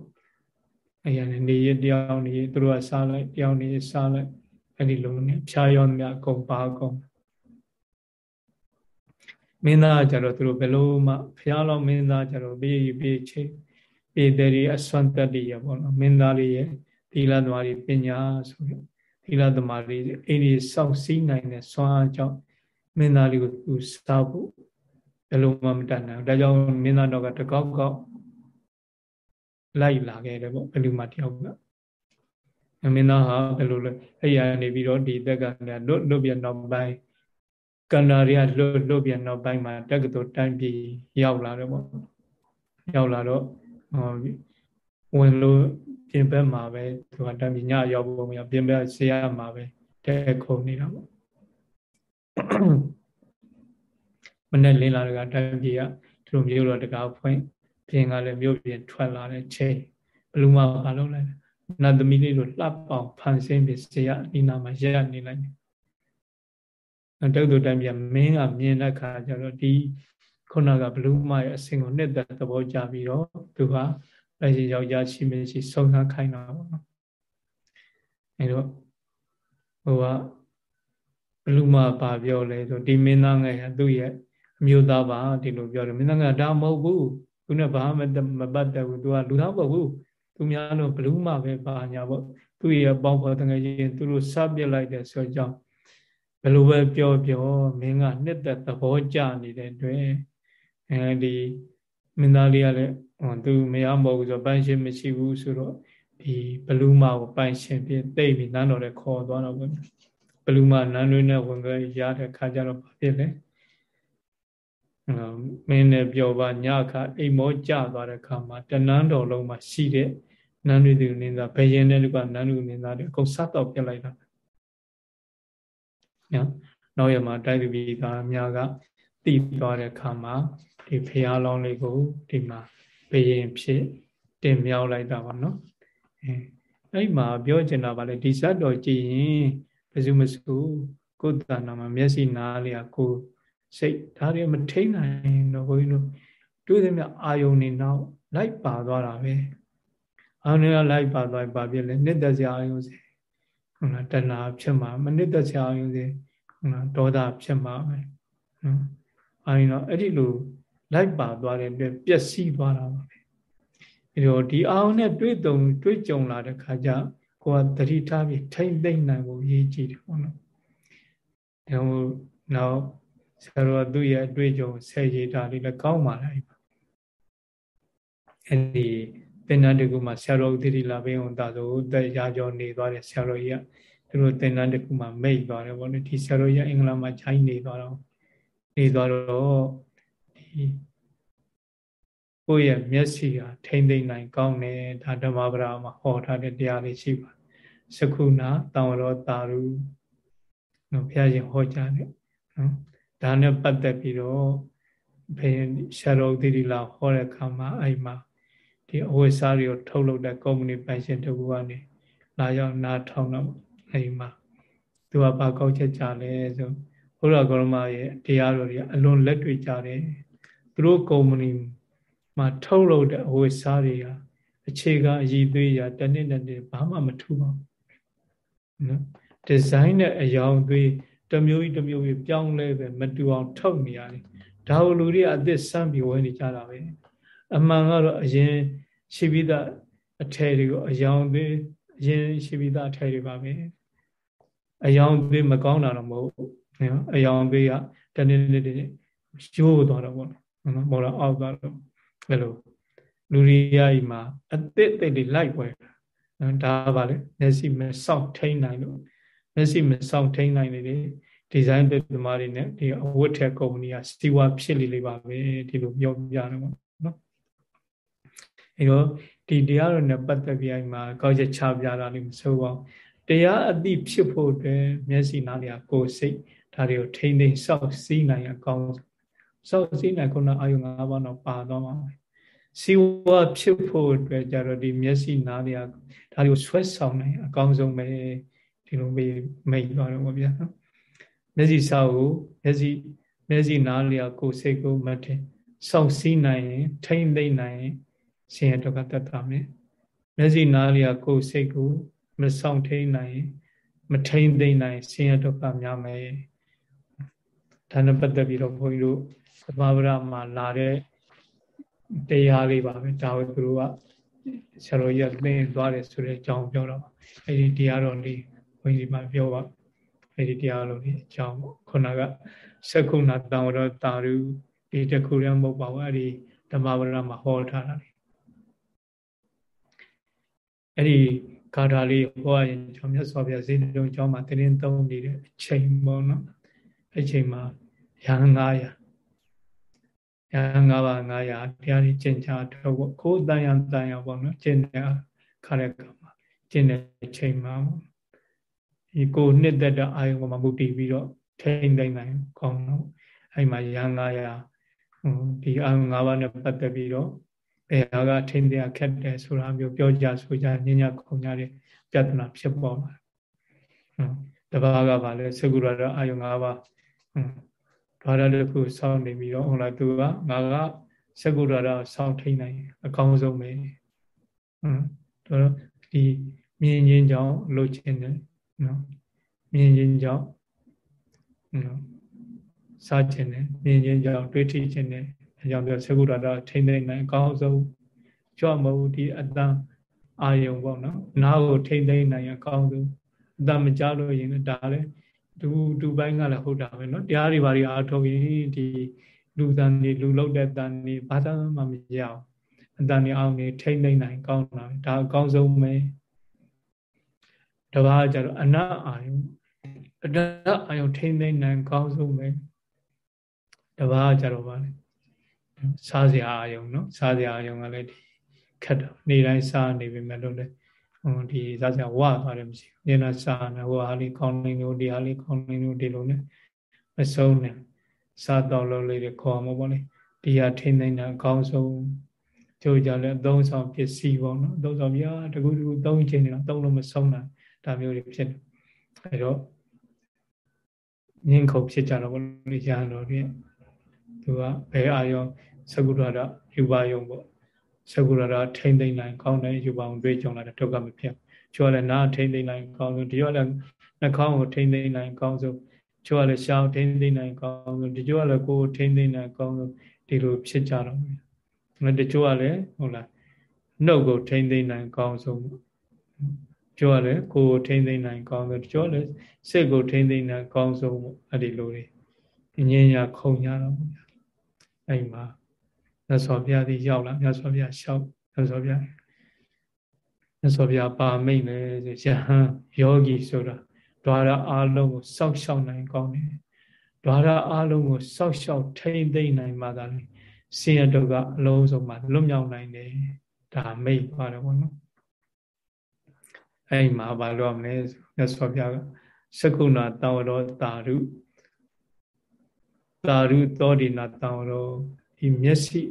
အဲရနေရတယောက်နေသူတို့ကစားလိုက်တယောက်နေစားလိုက်အဲ့ဒီလိုနဲ့ဖြားရောမြအကုန်ပါအကုန်မင်းသားကြတော့သူတို့ဘယ်လိုမှဖျားလောမင်းသားကြတော့ဘေးဘေးချိပေတယ်ရီအစွမ်းတတ္တိရပေါ့နော်မင်းသားလေးရဲ့သီလသမားကြီးပညာဆိုပြီး သီလသမားလေးအိမ်ကြီးစောင့်စည်းနိုင်တဲ့စွမ်းအားကြောင့်မင်းသားလေးကိုသူစားဖို့ဘယ်လိုမှမတတ်နိုင်ဘူးဒါကြောင့်မင်းသားတော်ကတကောက်ကောက်လိုက်လာခဲ့တယ်ပေါ့ဘယ်လိုမှတယောက်ကမင်းသားဟာဘယ်လိုလဲအဲ့ရနေပြီးတော့ဒီတက်ကလွတ်လွတ်ပြန်နောက်ပိုင်းကန္နာရီကလွတ်လွတ်ပြန်နောက်ပိုင်းမှာတက္ကသိုလ်တိုင်းပြည်ရောက်လာတယ်ပေါ့ရောက်လာတော့ဝင်လို့ ပြင်ပမှာပဲသူကတိုင်းပြည်ညရောက်ဖို့မရပြင်ပဆရာမှာပဲတဲခုံနေတာပေါ့မနဲ့လင်းလာတဲ့ကတိုင်းပြည်ကသူတို့မျိုးတော်တကားဖွင့်ပြင်ကလည်းမြို့ပြင်ထွက်လာတဲ့ချိန်ဘလူးမဘာလုပ်လိုက်နတ်သမီးလေးတို့လှပ်ပေါင်ဖန်ဆင်းပြီးဆရာဒီနာမှာရက်နေလိုက်တယ်တုတ်တူတိုင်းပြမင်းကမြင်တဲ့ခါကျတော့ဒီခုနကဘလူးမရဲ့အစင်ကိုနှစ်သက်သဘောကြပြီးတော့သူက လက်ရှိယောက်ျားရှိမရှိစုံစမ်းခိုင်းတာပေါ့နော်အဲတော့ဟိုကဘလူးမပါပြောလဲဆိုဒီမင်းသားငယ်ကသူ့ရဲ့အမျိုးသားပါဒီလိုပြောတယ်မင်းသားငယ်ဒါမဟုတ်ဘူးသူနဲ့ဘာမှမပတ်သက်ဘူးသူကလူသားမဟုတ်ဘူးသူများတော့ဘလူးမပဲပါညာပေါ့သူ့ရဲ့ပေါင်းဖော်တငယ်ချင်းသူတို့စပြစ်လိုက်တဲ့ဆိုကြောင့်ဘယ်လိုပဲပြောပြောမင်းကနှစ်သက်သဘောကျနေတဲ့အတွက်အဲဒီ မင်းသားလေးကလည်းဟိုသူမရမဟုတ်ဘူးဆိုပိုင်ရှင်မရှိဘူးဆိုတော့ဒီဘလူးမကိုပိုင်ရှင်ပြတိတ်ပြီးနန်းတော်နဲ့ခေါ်သွားတော့ဘလူးမနန်းတွင်းနဲ့ဝင်ခဲ့ရတဲ့ခါကျတော့ဘာဖြစ်လဲမင်းနဲ့ပြောပါညခါအိမ်မောကြသွားတဲ့ခါမှာတနန်းတော်လုံးမှာရှိတဲ့နန်းတွေသူနင်းသားဘယင်းတဲ့လူကနန်းလူနင်းသားတွေအကုန်စတော့ပြလိုက်တာနော်နောက်ရမှာတိုက်သူပြည်သားများကတည်သွားတဲ့ခါမှာ ဒီဖះလောင်းလေးကိုဒီမှာဘယင်းဖြစ်တင်မြောက်လိုက်တာပါနော်အဲအဲ့မှာပြောချင်တာဗာလေဒီဇတ်တော်ကြည်ရင်ဘယ်သူမစုကိုယ်တဏ္ဍာမှာမျက်စိနားလေးကကိုစိတ်ဒါတွေမထိန်နိုင်တော့ဘုန်းကြီးတို့တွေ့သမျှအာယုန်နေနောက်လိုက်ပါသွားတာပဲအာယုန်ကလိုက်ပါသွားပါပြလဲနှစ်သက်စရာအာယုန်စီဟုတ်လားတဏှာဖြစ်မှာမနှစ်သက်စရာအာယုန်စီဟုတ်လားဒေါသဖြစ်မှာပဲနော်အာယုန်တော့အဲ့ဒီလို လိုက်ပါသွားတဲ့အတွက်ပျက်စီးသွားတာပါပဲအဲတော့ဒီအာယုန်နဲ့တွေ့တုံတွေ့ကြုံလာတဲ့ခါကျကိုယ်ကတတိထားပြီးထိမ့်သိမ့်နိုင်ဖို့ရည်ကြည်တယ်ပေါ့နော်အဲဟိုနောက်ဆရာတော်သူ့ရဲ့အတွေ့အကြုံဆယ်ရည်တာလေးလည်းကောင်းပါလားအဲ့ဒီသင်္นานတကူမှာဆရာတော်ဥတိလာဘိအောင်တာဆိုတက်ရာကျော်နေသွားတဲ့ဆရာတော်ကြီးကသူတို့သင်္นานတကူမှာမိတ်သွားတယ်ဗောလေဒီဆရာတော်ကြီးအင်္ဂလာမှာခြိုင်းနေသွားတော့နေသွားတော့ဒီ ကိုယ့်ရဲ့မျက်စိကထိမ့်သိမ့်နိုင်ကောင်းတယ်ဒါဓမ္မပဒမှာဟောထားတဲ့တရားလေးရှိပါစခုနာတံဝရောတာရုနော်ဘုရားရှင်ဟောကြားတယ်နော်ဒါနဲ့ပတ်သက်ပြီးတော့ဘယ်ရှာတော်သီရိလာဟောတဲ့ခါမှာအဲ့မှာဒီအဝိစားတွေကိုထုတ်လုပ်တဲ့ကုမ္ပဏီပိုင်ရှင်တကူကနေလာရောက်နားထောင်တော့အဲ့မှာသူကဘာကောက်ချက်ကြလဲဆိုဘုရားကောရမရဲ့တရားတော်တွေအလွန်လက်တွေ့ကြတယ် သူတို့ကုမ္ပဏီမှာထုတ်လုပ်တဲ့အဝိစားတွေကအခြေခံအည်သွေးရာတနည်းနဲ့တည်းဘာမှမထူပါဘူးနော်ဒီဇိုင်းနဲ့အယောင်သွေးတမျိုးကြီးတမျိုးကြီးပြောင်းလဲပဲမတူအောင်ထုတ်နေရတယ်ဒါကိုလူတွေအသစ်စမ်းပြီးဝယ်နေကြတာပဲအမှန်ကတော့အရင်ရှိပြီးသားအထည်တွေကိုအယောင်သေးအရင်ရှိပြီးသားအထည်တွေပါပဲအယောင်သေးမကောင်းတာတော့မဟုတ်ဘူးနော်အယောင်သေးကတနေ့နေ့တည်းရိုးသွားတော့ပေါ့နော် မော်လာအောက်သွားတော့အဲ့လိုလူရိယကြီးမှာအသစ်အသစ်တွေလိုက်ပွဲနော်ဒါပါလေမျက်စိမစောင့်ထိန်နိုင်လို့မျက်စိမစောင့်ထိန်နိုင်လေဒီဇိုင်းသမားတွေနဲ့ဒီအဝတ်ထက်ကုမ္ပဏီကစီဝါဖြစ်လေလေပါပဲဒီလိုပြောပြတယ်ပေါ့နော်အဲတော့ဒီတရားတော်နဲ့ပတ်သက်ပြီးအိမ်မှာကောက်ချက်ချပြတာလေးမဆိုးပါဘူးတရားအသိဖြစ်ဖို့အတွက်မျက်စိနားတွေကကိုယ်စိတ်ဒါတွေကိုထိမ့်သိမ်းစောက်စည်းနိုင်အကောင်း စောက်စည်းနိုင်ခုနအာယု၅ပါးတော့ပါတော့မှာစီဝါဖြစ်ဖို့အတွက်ကြတော့ဒီမျက်စိနားတွေကဒါတွေကိုဆွဲဆောင်နိုင်အကောင်းဆုံးပဲဒီလိုမိတ်သွားတော့ဗျာနော်မျက်စိစာကိုမျက်စိမျက်စိနားလျာကိုစိတ်ကိုမထင်စောင့်စည်းနိုင်ရင်ထိမ့်သိမ့်နိုင်ရင်ဆင်းရဲဒုက္ခတတ်တာမယ်မျက်စိနားလျာကိုစိတ်ကိုမဆောင်ထိန်နိုင်မထိန်သိမ့်နိုင်ဆင်းရဲဒုက္ခများမယ် ဒါနဲ့ပတ်သက်ပြီးတော့ဘုန်းကြီးတို့သဘာဝရမှာလာတဲ့တရားလေးပါပဲဒါကိုသူတို့ကဆရာတော်ကြီးကသင်သွားတယ်ဆိုတဲ့အကြောင်းပြောတော့အဲ့ဒီတရားတော်လေးဘုန်းကြီးမှာပြောပါအဲ့ဒီတရားလုံးကြီးအကြောင်းပေါ့ခုနကသက္ကုဏတံဝရတာရုဒီတခုလည်းမဟုတ်ပါဘူးအဲ့ဒီဓမ္မဝရမှာဟောထားတာလေအဲ့ဒီဂါထာလေးဟောရင်ကျွန်မြတ်စွာဘုရားဇေတုံကျောင်းမှာတင်းသုံးနေတဲ့အချိန်ပေါ့နော် အဲ့ချိန်မှာရဟန်း900ရဟန်း9ပါး900တရားကြီးကျင့်ကြတော့ကိုယ်တန်ရန်တန်ရပေါ့နော်ကျင့်တဲ့ခါတဲ့ကမှာကျင့်တဲ့ချိန်မှာဒီကိုနှစ်သက်တဲ့အာယုံမှာမူတည်ပြီးတော့ထိမ့်သိမ့်နိုင်ကောင်းတော့အဲ့မှာရဟန်း900ဒီအာယုံ9ပါးနဲ့ပတ်သက်ပြီးတော့ဘယ်ဟာကထိမ့်တရားခက်တယ်ဆိုတာမျိုးပြောကြဆိုကြညညခုံကြတဲ့ပြဿနာဖြစ်ပေါ်လာတဘာကပါလဲသကုရရအာယုံ၅ပါး ဘာရတစ်ခုစောင့်နေပြီးတော့ဟုတ်လားသူကငါကသကုရရစောင့်ထိန်နိုင်အကောင်းဆုံးပဲဟွန်းတော့ဒီမြင်ချင်းကြောင့်လှုပ်ခြင်းနဲ့နော်မြင်ချင်းကြောင့်နော်စားခြင်းနဲ့မြင်ချင်းကြောင့်တွေးထိခြင်းနဲ့အကြောင်းပြောသကုရရထိန်နိုင်နိုင်အကောင်းဆုံးကြော့မဟုတ်ဒီအတန်အာယုံပေါ့နော်နားကိုထိမ့်သိမ့်နိုင်အကောင်းဆုံးအတမကြလို့ရင်ဒါလည်း ဒူဒူပိုင်းကလည်းဟုတ်တာပဲနော်တရားတွေဘာတွေအားထုတ်ရင်ဒီလူတန်တွေလူလောက်တဲ့တန်တွေဘာသာမှမရအောင်အတန်တွေအောင်နေထိမ့်သိမ့်နိုင်ကောင်းတာဒါအကောင်းဆုံးပဲတပါးကြတော့အနအာယုံအတအာယုံထိမ့်သိမ့်နိုင်ကောင်းဆုံးပဲတပါးကြတော့ဗာလေစားစရာအာယုံနော်စားစရာအာယုံကလည်းဒီခက်တာနေတိုင်းစားနေပြီမဲ့လို့လေ ဟိုဒီစားစရာဝသွားတယ်မရှိဘူးညနေစားနေဟိုဟာလေးကောင်းနေလို့ဒီဟာလေးကောင်းနေလို့ဒီလိုနဲ့မဆုံးနဲ့စားတော့လို့လေးတွေခေါ်မှာပေါ့လေဒီဟာထိနေတဲ့အကောင်းဆုံးကြိုးကြလဲအသုံးဆောင်ပစ္စည်းပေါ့နော်အသုံးဆောင်ပြာတကူတကူသုံးချင်နေတာသုံးလို့မဆုံးတာဒါမျိုးတွေဖြစ်တယ်အဲတော့ငင်းခုန်ဖြစ်ကြတော့ဘုရားရဟန်းတော်တွေသူကဘယ်အာယောသကုရဒယူပါယုံပေါ့ သကုရတာထိမ့်သိမ့်နိုင်ကောင်းတယ်ယူပါအောင်တွေ့ကြုံလာတဲ့ဒုက္ခမဖြစ်ချိုးလည်းနားထိမ့်သိမ့်နိုင်ကောင်းဆုံးဒီရောလည်းနှာခေါင်းကိုထိမ့်သိမ့်နိုင်ကောင်းဆုံးချိုးလည်းရှောင်းထိမ့်သိမ့်နိုင်ကောင်းဆုံးဒီချိုးလည်းကိုယ်ထိမ့်သိမ့်နိုင်ကောင်းဆုံးဒီလိုဖြစ်ကြတော့မယ်ဒီချိုးကလည်းဟုတ်လားနှုတ်ကိုထိမ့်သိမ့်နိုင်ကောင်းဆုံးချိုးကလည်းကိုယ်ထိမ့်သိမ့်နိုင်ကောင်းဆုံးချိုးလည်းစိတ်ကိုထိမ့်သိမ့်နိုင်ကောင်းဆုံးအဲ့ဒီလိုတွေငြင်းရခုံရတော့အဲ့မှာ မြတ်စွာဘုရားသည်ရောက်လာမြတ်စွာဘုရားလျှောက်မြတ်စွာဘုရားမြတ်စွာဘုရားပါမိတ်လေဆိုယဟန်ယောဂီဆိုတာဓာရအားလုံးကိုစောက်ရှောက်နိုင်ကောင်းတယ်ဓာရအားလုံးကိုစောက်ရှောက်ထိမ့်သိမ့်နိုင်မှသာလေဆင်းရဲဒုက္ခအလုံးစုံမှာလွတ်မြောက်နိုင်တယ်ဒါမိတ်ပါတယ်ဘောနော်အဲ့မှာဘာလို့မလဲမြတ်စွာဘုရားကသကုဏတောဝရောတာရုတာရုသောဒီနာတောဝရော ဒီမျက်စိ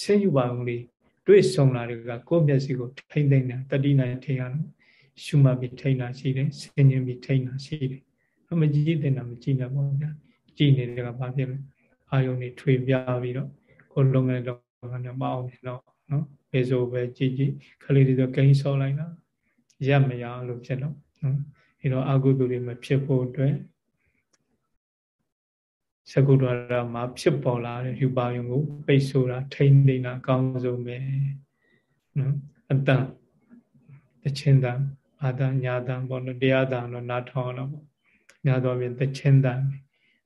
ဆင်းယူပါုံလေးတွေ့ဆုံလာတွေကကိုယ်မျက်စိကိုထိမ့်သိမ့်တာတတိနိုင်ထိမ့်ရအောင်ရှုမှတ်ပြီးထိမ့်တာရှိတယ်ဆင်ញင်ပြီးထိမ့်တာရှိတယ်အမကြည့်တဲ့နာမကြည့်နေပါဗျာကြည့်နေတဲ့ကဘာဖြစ်လဲအာယုန်တွေထွေပြပြီးတော့ကိုယ်လုံးငယ်တော့ကနေမအောင်နေတော့နော်ဘေဆိုပဲကြည့်ကြည့်ခလေးတွေဆိုဂိမ်းဆော့လိုက်တာရက်မရလို့ဖြစ်တော့နော်အဲတော့အာဟုတုတွေမဖြစ်ဖို့အတွက် သကုဒ္ဒရာမှာဖြစ်ပေါ်လာတဲ့ယူပါယုံကိုပိတ်ဆို့တာထိမ့်သိမ့်တာအကောင်းဆုံးပဲနော်အတန်တချင်းတန်အာတန်ညာတန်ပေါ့နော်တရားတန်တော့နားထောင်တော့ပေါ့များသောဖြင့်တချင်းတန်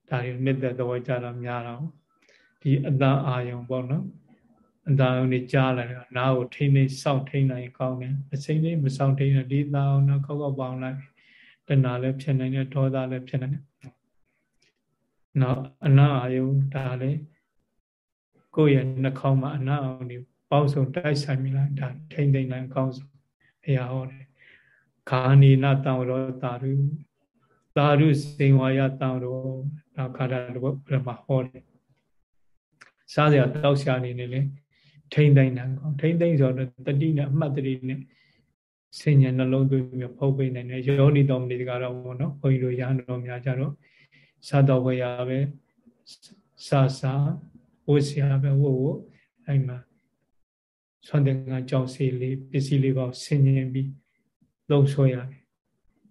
ဒါတွေနှစ်သက်သဘောကြတာများတော့ဒီအတန်အာယုံပေါ့နော်အတန်အာယုံတွေကြားလာတယ်နားကိုထိမ့်သိမ့်စောင့်ထိမ့်နိုင်ကောင်းတယ်အစိမ့်လေးမစောင့်ထိမ့်တဲ့ဒီတန်အောင်တော့ကောက်ကောက်ပေါင်းလိုက်တဏှာလည်းဖြစ်နိုင်တယ်ဒေါသလည်းဖြစ်နိုင်တယ် နောက်အနာအာယုဒါလည်းကိုယ့်ရဲ့နှာခေါင်းမှာအနာအောင်ဒီပေါင်းစုံတိုက်ဆိုင်မိလိုက်ဒါထိမ့်သိမ့်နိုင်အကောင်းဆုံးဘုရားဟောတယ်ခာနီနာတံဝရောတာရုတာရုစေဝါယတံရောဒါခါတာတော့ဘယ်မှာဟောတယ်စားစရာတောက်ရှာနေနေလေထိမ့်သိမ့်နိုင်ကောင်းထိမ့်သိမ့်ဆိုတော့တတိနဲ့အမှတ်တတိနဲ့စဉ္ညာနှလုံးသွင်းပြီးဖုတ်ပိနေတယ်ယောနီတော်မလေးကတော့ဘောနော်ဘုန်းကြီးတို့ရဟန်းတော်များကြတော့ စားတော့ဝယ်ရပဲစားစားဝတ်စရာပဲဝတ်ဝတ်အဲ့မှာဆွမ်းတဲ့ကကြောက်စီလေးပစ္စည်းလေးပေါ့ဆင်ញင်ပြီးလုံဆွဲရတယ်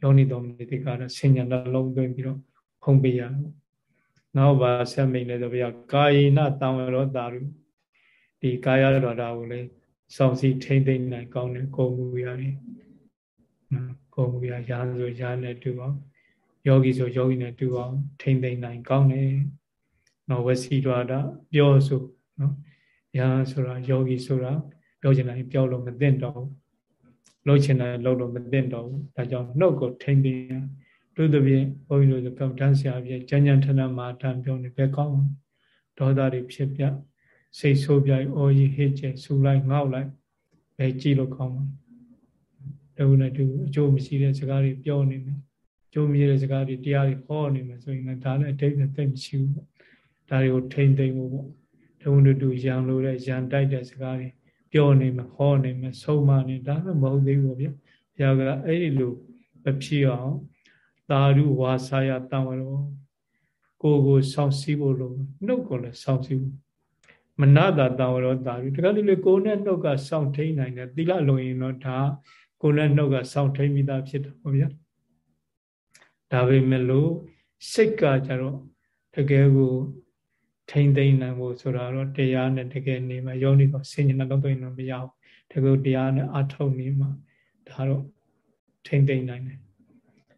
ယောနိတော်မြေတိကတော့ဆင်ញံနှလုံးသွင်းပြီးတော့ဖုံးပေးရတယ်နောက်ပါဆက်မိန်လည်းဆိုပြကာယေနတံဝရောတာရုဒီကာယတော်တာကိုလည်းစောင့်စည်းထိမ့်သိမ့်နိုင်ကောင်းတဲ့ကိုယ်မူရတယ်ကိုယ်မူရရာဆိုရာနဲ့တူအောင် ယောဂီဆိုယောဂီနဲ့တူအောင်ထိမ့်သိမ့်နိုင်ကောင်းတယ်နော်ဝစီဒွါဒပြောဆိုနော်ယဟန်ဆိုတာယောဂီဆိုတာပြောချင်တယ်ပြောလို့မသိတော့ဘူးလှုပ်ချင်တယ်လှုပ်လို့မသိတော့ဘူးဒါကြောင့်နှုတ်ကိုထိမ့်သိရတို့သဖြင့်ဘုန်းကြီးတို့ကမ္ဘာတန်းဆရာပြကျမ်းကျမ်းထဏမှာတန်ပြောနေပဲကောင်းဒေါသတွေဖြစ်ပြစိတ်ဆိုးပြအိုးကြီးဟစ်ကျဆူလိုက်ငေါက်လိုက်ပဲကြည့်လို့ကောင်းပါတူနဲ့တူအကျိုးမရှိတဲ့စကားတွေပြောနေမယ် ကျိုးမြည်တဲ့စကားတွေတရားတွေဟောနေမယ်ဆိုရင်လည်းဒါလည်းအတိတ်နဲ့သိမရှိဘူးပေါ့ဒါတွေကိုထိမ့်သိမ့်ဖို့ပေါ့တူနဲ့တူရံလို့တဲ့ရံတိုက်တဲ့စကားတွေပြောနေမယ်ဟောနေမယ်ဆုံးမနေဒါလည်းမဟုတ်သေးဘူးဗျာဘုရားကအဲ့ဒီလိုမဖြစ်အောင်သာဓုဝါစာယတံဝရောကိုကိုစောင့်စည်းဖို့လို့နှုတ်ကိုလည်းစောင့်စည်းဖို့မနတာတံဝရောသာဓုတခါတလေကိုနဲ့နှုတ်ကစောင့်ထိန်နိုင်တယ်သီလလုံရင်တော့ဒါကိုနဲ့နှုတ်ကစောင့်ထိန်ပြီးသားဖြစ်တယ်ပေါ့ဗျာ ဒါပေမဲ့လို့စိတ်ကကြတော့တကယ်ကိုထိမ့်သိမ့်နိုင်ဖို့ဆိုတာတော့တရားနဲ့တကယ်နေမှာယောနိကောဆင်ញနှလုံးသွင်းလို့မရဘူးတကယ်တရားနဲ့အထုတ်နေမှာဒါတော့ထိမ့်သိမ့်နိုင်တယ်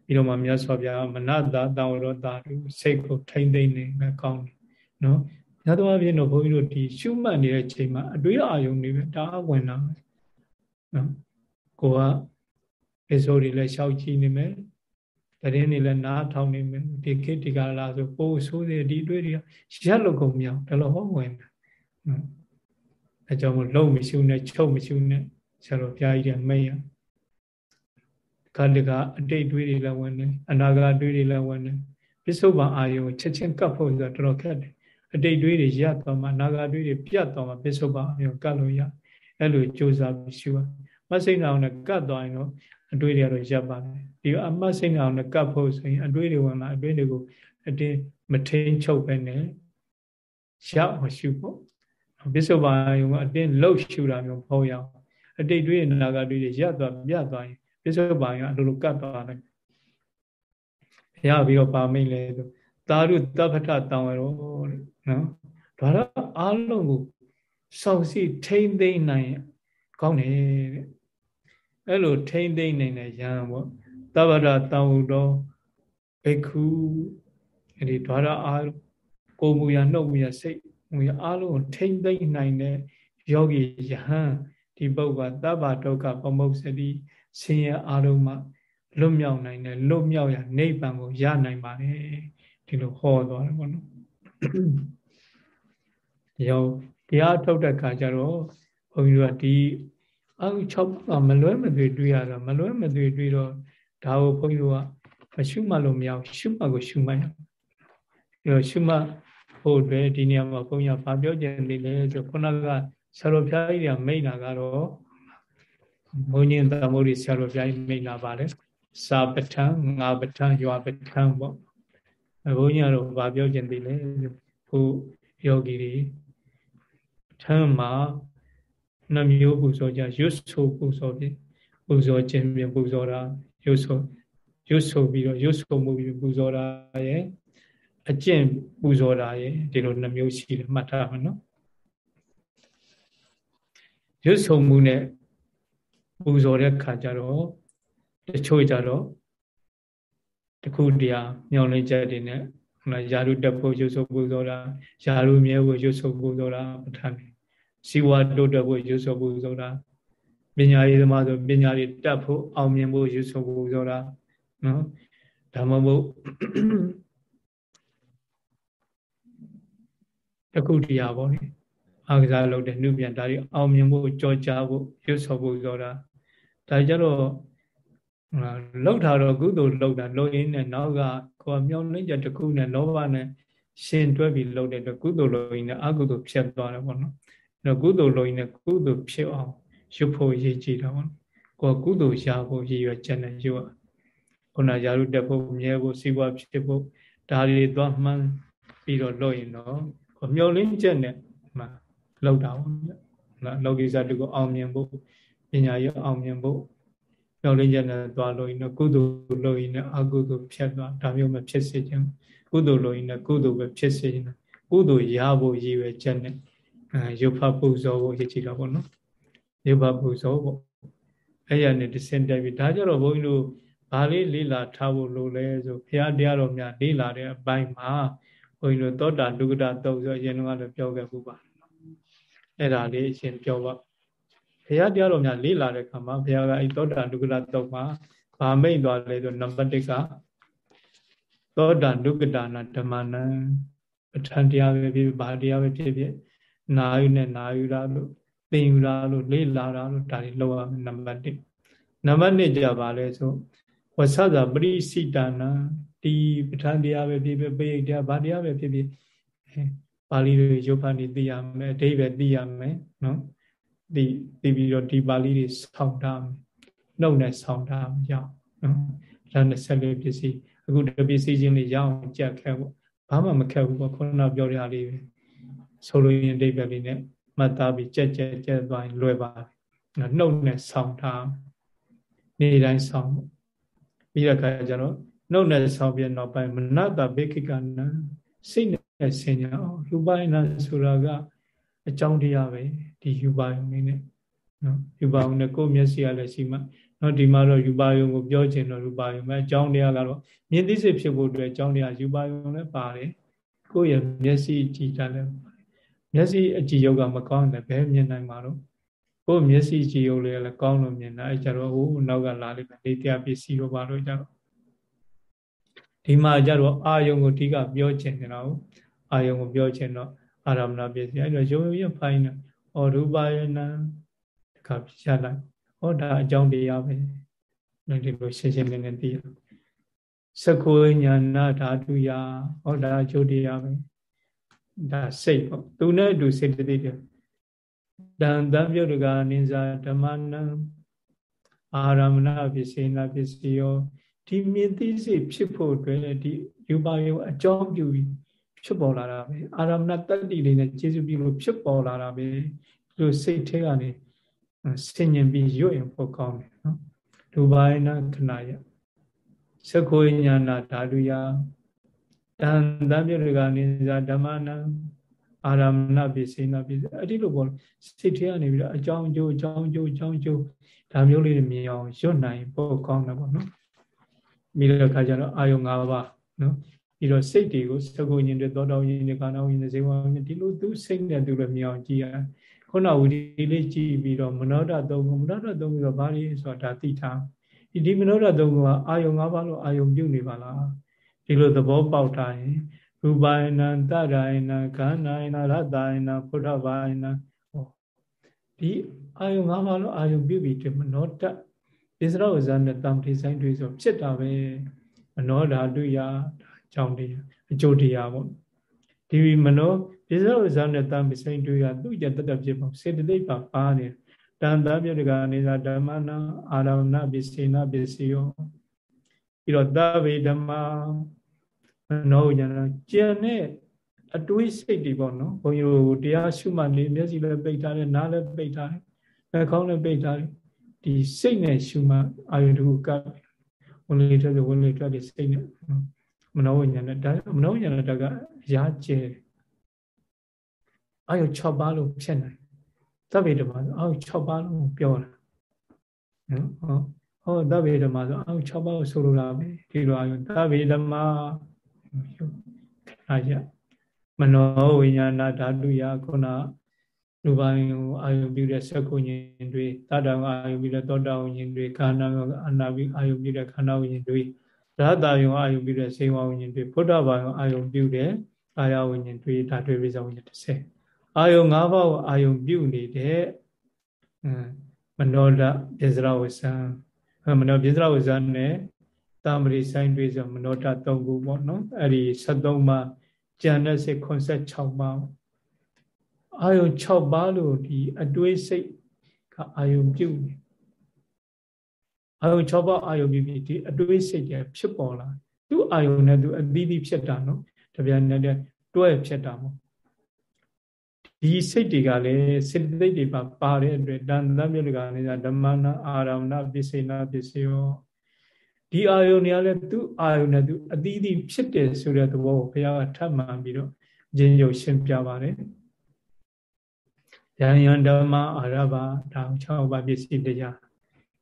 ပြီးတော့မှမြတ်စွာဘုရားမနတာတောင်းရောတာလူစိတ်ကိုထိမ့်သိမ့်နေမယ်ကောင်းတယ်နော်ညသောအပြင်တော့ဘုန်းကြီးတို့ဒီရှုမှတ်နေတဲ့ချိန်မှာအတွေးအာယုံတွေပဲဒါအဝင်လာမယ်နော်ကိုကအေဆိုတွေလည်းရှောက်ကြည့်နေမယ် တရင်တွေလည်းနားထောင်နေမယ်ဒီခေတ်ဒီကာလဆိုပိုးဆိုးတဲ့ဒီတွေးတွေကရက်လို့ကုန်မြောက်ဒါလို့ဟောဝင်တယ်နော်အဲကြောင့်မလုံမရှိနဲ့ချုပ်မရှိနဲ့ဆရာတော်ဘုရားကြီးကမိတ်ရခန္ဓာကအတိတ်တွေးတွေလည်းဝင်တယ်အနာဂတ်တွေးတွေလည်းဝင်တယ်ပစ္စုပန်အာယုံချက်ချင်းကပ်ဖို့ဆိုတော့တော်တော်ခက်တယ်အတိတ်တွေးတွေရပ်သွားမှအနာဂတ်တွေးတွေပြတ်သွားမှပစ္စုပန်အာယုံကပ်လို့ရအဲ့လိုကြိုးစားပြီးရှုပါ မစိတ်နာအောင်နဲ့ကတ်သွားရင်တော့အတွေးတွေကတော့ရပ်ပါတယ်ဒီအမတ်စိတ်အောင်နဲ့ကပ်ဖို့ဆိုရင်အတွေးတွေဝင်လာအတွေးတွေကိုအတင်းမထိန်ချုပ်ပဲနဲ့ရောက်မရှုဖို့ပစ္စုပန်ယုံကအတင်းလှုပ်ရှုတာမျိုးပေါ့ရအောင်အတိတ်တွေးနာဂတွေးတွေရပ်သွားပြတ်သွားရင်ပစ္စုပန်ယုံအလိုလိုကတ်သွားတယ်ရပြီးတော့ပါမိတ်လဲဆိုသာရုတပ္ပထတံဝရောတဲ့နော်ဒါတော့အားလုံးကိုစောင့်စီထိမ့်သိမ့်နိုင်ကောင်းတယ်တဲ့ အဲ့လိုထိမ့်သိမ့်နိုင်တဲ့ယံပေါ့သဗ္ဗရတံဝတော်ဘိက္ခုအဲ့ဒီဓာရအားကိုမူရနှုတ်မူရစိတ်မူရအားလုံးကိုထိမ့်သိမ့်နိုင်တဲ့ယောဂီယဟန်ဒီပုဂ္ဂိုလ်သဗ္ဗဒုက္ခပမုတ်စတိဆင်းရဲအားလုံးမှလွတ်မြောက်နိုင်တယ်လွတ်မြောက်ရနိဗ္ဗာန်ကိုရနိုင်ပါတယ်ဒီလိုဟောသွားတယ်ပေါ့နော်ဒီရောတရားထုတ်တဲ့ခါကျတော့ဘုန်းကြီးတို့ကဒီ အာဟု6ပါးမလွဲမသွေတွေးရတာမလွဲမသွေတွေးတော့ဒါကိုဘုန်းကြီးတို့ကမရှုမှတ်လို့မရဘူးရှုမှတ်ကိုရှုမှတ်ရအဲတော့ရှုမှတ်ဖို့အတွက်ဒီနေရာမှာဘုန်းကြီးကဗာပြောကြတယ်လေဆိုခုနကဆရာတော်ဘုရားကြီးကမိန့်တာကတော့ဘုန်းကြီးသမုဒ္ဒိဆရာတော်ဘုရားကြီးမိန့်လာပါတယ်စာပဋ္ဌာန်ငါပဋ္ဌာန်ရွာပဋ္ဌာန်ပေါ့ဘုန်းကြီးကတော့ဗာပြောကြတယ်လေဘုယောဂီတွေထမ်းမှာ နှမျိုးပူဇော်ကြရွတ်ဆိုပူဇော်ပြီးပူဇော်ခြင်းဖြင့်ပူဇော်တာရွတ်ဆိုရွတ်ဆိုပြီးတော့ရွတ်ဆိုမှုပြီးပူဇော်တာရဲ့အကျင့်ပူဇော်တာရဲ့ဒီလိုနှမျိုးရှိတယ်မှတ်ထားမှာနော်ရွတ်ဆိုမှုနဲ့ပူဇော်တဲ့ခါကျတော့တချို့ကြတော့တခုတရားမျောလင်းချက်တွေနဲ့ဟလာယာရုတက်ဖို့ရွတ်ဆိုပူဇော်တာယာရုမြဲဖို့ရွတ်ဆိုပူဇော်တာပဋ္ဌာန်း စီဝါတိုးတက်ဖို့ရွတ်ဆိုဖို့ဆိုတာပညာရေးသမားဆိုပညာရေးတက်ဖို့အောင်မြင်ဖို့ရွတ်ဆိုဖို့ဆိုတာနော်ဒါမှမဟုတ်တခုတရားပေါ့လေအာကစားလုပ်တဲ့နှုပြန်ဒါတွေအောင်မြင်ဖို့ကြောကြားဖို့ရွတ်ဆိုဖို့ဆိုတာဒါကြတော့လောက်တာတော့ကုသိုလ်လောက်တာလုံရင်းနဲ့နောက်ကကိုယ်မြောင်းနှိမ့်ချက်တစ်ခုနဲ့လောဘနဲ့ရှင်တွဲပြီးလောက်တဲ့အတွက်ကုသိုလ်လုံရင်းနဲ့အကုသိုလ်ဖြစ်သွားတယ်ပေါ့နော် တော့ကုသိုလ်လုံးနဲ့ကုသိုလ်ဖြစ်အောင်ရွတ်ဖို့ရည်ကြည်တာပေါ့ကိုယ်ကုသိုလ်ရဖို့ရည်ရွယ်ချက်နဲ့ရွတ်ခုနရာရုတက်ဖို့မြဲဖို့စီးပွားဖြစ်ဖို့ဒါတွေသွားမှန်းပြီးတော့လုပ်ရင်တော့ကိုမျောလင်းချက်နဲ့မှလောက်တာပေါ့နော်လောကီစားတကူအောင်မြင်ဖို့ပညာရအောင်မြင်ဖို့မျောလင်းချက်နဲ့သွားလို့ရင်တော့ကုသိုလ်လုပ်ရင်လည်းအကုသိုလ်ဖြစ်သွားဒါမျိုးမဖြစ်စေချင်ကုသိုလ်လုပ်ရင်လည်းကုသိုလ်ပဲဖြစ်စေချင်ကုသိုလ်ရဖို့ရည်ရွယ်ချက်နဲ့ အဲရုပ်ဖပူဇော်ဖို့ရည်ကြည်တာပေါ့နော်ရုပ်ဖပူဇော်ပေါ့အဲ့ရနဲ့တစင်တက်ပြီဒါကြတော့ဘုန်းကြီးတို့ဘာလေးလေးလာထားဖို့လိုလဲဆိုဘုရားတရားတော်များလေးလာတဲ့အပိုင်းမှာဘဘုန်းကြီးတို့သောတာဒုက္ခတာတုတ်ဆိုအရင်ကလည်းပြောခဲ့ပူပါအဲ့ဒါလေးအရှင်ပြောပါဘုရားတရားတော်များလေးလာတဲ့ခါမှာဘုရားကအဲ့သောတာဒုက္ခတာတုတ်မှာဗာမိတ်သွားလေဆိုနံပါတ်1ကသောတာဒုက္ခတာနာဓမ္မနံပဋ္ဌာန်းတရားပဲဖြစ်ဘာတရားပဲဖြစ်ဖြစ် နာယူနဲ့နာယူတာလို့သင်ယူတာလို့လေးလာတာလို့ဒါတွေလောက်ရမယ်နံပါတ်1နံပါတ်2ကြပါလဲဆိုဝဆသာပရိစိတနာဒီပဋ္ဌာန်းတရားပဲဖြစ်ဖြစ်ပိဋတရားဘာတရားပဲဖြစ်ဖြစ်ပါဠိတွေရုပ်ဖတ်နေသိရမယ်အဓိပ္ပာယ်သိရမယ်နော်သိသိပြီးတော့ဒီပါဠိတွေဆောင်းထားမယ်နှုတ်နဲ့ဆောင်းထားမယ်ရအောင်နော်ဒါနဲ့ဆက်လို့ပစ္စည်းအခုတပစ္စည်းချင်းလေးရအောင်ကြက်ခဲဖို့ဘာမှမခက်ဘူးပေါ့ခုနပြောရလေးပဲ ဆိုလိုရင်အဓိပ္ပာယ်လေးနဲ့မှတ်သားပြီးကြက်ကြက်ကြက်သွားရင်လွယ်ပါတယ်နှုတ်နဲ့ဆောင်းထားနေ့တိုင်းဆောင်းပြီးတဲ့အခါကျတော့နှုတ်နဲ့ဆောင်းပြီးနောက်ပိုင်းမနတဘေခိကနာစိတ်နဲ့ဆင်ညာအောင်ရူပယနာဆိုတာကအကြောင်းတရားပဲဒီယူပါယုံလေးနဲ့နော်ယူပါယုံနဲ့ကိုယ်မျက်စိရလည်းရှိမှနော်ဒီမှာတော့ယူပါယုံကိုပြောချင်တော့ယူပါယုံပဲအကြောင်းတရားကတော့မြင်သိစိတ်ဖြစ်ဖို့အတွက်အကြောင်းတရားယူပါယုံလည်းပါတယ်ကိုယ့်ရဲ့မျက်စိကြည့်တာလည်း မျက်စိအကြည့်ယောဂမကောင်းတယ်ဘယ်မြင်နိုင်မှာတော့ကိုယ်မျက်စိကြည့်ရုံလေးလည်းကောင်းလို့မြင်တာအဲကြတော့ဟိုနောက်ကလာလိမ့်မယ်နေတရားပစ္စည်းတို့ဘာလို့ကြတော့ဒီမှာကြတော့အာယုံကိုအဓိကပြောချင်တယ်တော့အာယုံကိုပြောချင်တော့အာရမဏပစ္စည်းအဲတော့ရုံရုံဖိုင်းနေဩရူပယနာတခါပြချလိုက်ဩဒါအကြောင်းတရားပဲဒီလိုရှင်းရှင်းလင်းလင်းသိရစကုညာနာဓာတုယဩဒါအကျိုးတရားပဲ ဒါစိတ်ပေါ့သူနဲ့အတူစေတသိက်တွေတန်တံပြုတ်တကာနိစ္စဓမ္မနံအာရမဏပစ္စေနာပစ္စယောဒီမြင်သိစိတ်ဖြစ်ဖို့အတွက်ဒီယူပါယုအကြောင်းပြုပြီးဖြစ်ပေါ်လာတာပဲအာရမဏတတ္တိလေးနဲ့ကျေစုပြုလို့ဖြစ်ပေါ်လာတာပဲဒီလိုစိတ်ထဲကနေဆင်ញင်ပြီးရွတ်ရင်ပိုကောင်းတယ်နော်ဒုဘာယနာခဏယသက္ခေညာနာဓာတုယ တန်တံပြုတ်တကာနိစ္စဓမ္မနံအာရမဏပစ္စေနာပစ္စေအဲ့ဒီလိုပေါ့စိတ်ထဲကနေပြီးတော့အကြောင်းအကျိုးအကြောင်းအကျိုးအကြောင်းအကျိုးဒါမျိုးလေးတွေမြင်အောင်ရွတ်နိုင်ပို့ကောင်းတယ်ပေါ့နော်ပြီးတော့ခါကျတော့အာယုံ၅ပါးနော်ပြီးတော့စိတ်တွေကိုသကုညင်တွေသောတော်ညင်တွေကာနာဝိညာဉ်ဇေဝညင်ဒီလိုသူစိတ်နဲ့သူလည်းမြင်အောင်ကြည့်ရခုနဝီဒီလေးကြည့်ပြီးတော့မနောဒသုံးခုမနောဒသုံးခုတော့ဘာလဲဆိုတာဒါသိထားဒီဒီမနောဒသုံးခုကအာယုံ၅ပါးလို့အာယုံပြုတ်နေပါလား ဒီလိုသဘောပေါက်ထားရင်ရူပယနာတရယနာခန္ဓာယနာရတယနာဖုဒ္ဓဘာယနာဟောဒီအာယုံ၅ပါးလို့အာယုံပြုပြီးတယ်မနောတဣစရဝဇာနဲ့တံတိဆိုင်တွေဆိုဖြစ်တာပဲမနောဓာတုယအကြောင်းတရားအကျိုးတရားပေါ့ဒီမနောဣစရဝဇာနဲ့တံတိဆိုင်တွေကသူ့ကြတတ်တဖြစ်ပေါ့စေတသိက်ပါပါနေတန်တပြတကနေသာဓမ္မနာအာရမဏပစ္စေနာပစ္စယော ပြီးတော့သဗ္ဗေဓမ္မနောဉာဏ်ကျန်တဲ့အတွေးစိတ်တွေပေါ့နော်ဘုန်းကြီးတို့တရားရှုမှတ်နေမျက်စိလည်းပိတ်ထားတယ်နားလည်းပိတ်ထားတယ်နှာခေါင်းလည်းပိတ်ထားတယ်ဒီစိတ်နဲ့ရှုမှအာယုတခုကပ်ဝင်လေထွက်ဝင်လေထွက်ဒီစိတ်နဲ့မနောဉာဏ်နဲ့ဒါမနောဉာဏ်တကရာကျဲအာယု6ပါးလို့ဖြစ်နိုင်သဗ္ဗေဓမ္မဆိုအာယု6ပါးလို့ပြောတာနော် ဟောသဗ္ဗေဓမ္မဆိုအာယု6ပါးကိုဆိုလိုတာပဲဒီလိုအာယုသဗ္ဗေဓမ္မခဏရမနောဝိညာဏဓာတုယခုနရူပယုအာယုပြုတဲ့စက္ကုဉ္ဉ်တွေတတ္တဝအာယုပြုတဲ့သောတာဝဉ္ဉ်တွေခန္ဓာအနာပိအာယုပြုတဲ့ခန္ဓာဝဉ္ဉ်တွေရဟတာယုအာယုပြုတဲ့စေဝဝဉ္ဉ်တွေဘုဒ္ဓဘာယုအာယုပြုတဲ့အာယဝဉ္ဉ်တွေဒါတွေပိစဝဉ္ဉ်30အာယု၅ပါးကိုအာယုပြုနေတဲ့မနောဒပိစရဝဇံ မနောပိစရဝဇံနဲ့တာမရိဆိုင်တွေဆိုမနောဒ3ခုပေါ့နော်အဲ့ဒီ73ပါးကျန်တဲ့စိတ်86ပါးအာယုံ6ပါးလို့ဒီအတွေးစိတ်ကအာယုံပြုတ်နေအာယုံ6ပါးအာယုံပြုပြီးဒီအတွေးစိတ်တွေဖြစ်ပေါ်လာသူ့အာယုံနဲ့သူအသီးသီးဖြစ်တာနော်တပြိုင်နက်တည်းတွဲဖြစ်တာပေါ့ ဒီစိတ်တွေကလည်းစေတသိက်တွေပါပါတဲ့အတွက်တန်တမ်းမြတ်ကလည်းဓမ္မနာအာရမဏပစ္စေနာပစ္စယောဒီအာယုန်တွေကလည်းသူ့အာယုန်နဲ့သူအသီးသီးဖြစ်တယ်ဆိုတဲ့သဘောကိုဘုရားကထပ်မှန်ပြီးတော့အချင်းချုပ်ရှင်းပြပါတယ်ယံယံဓမ္မအာရဘဒါ6ပါးပစ္စည်းတရား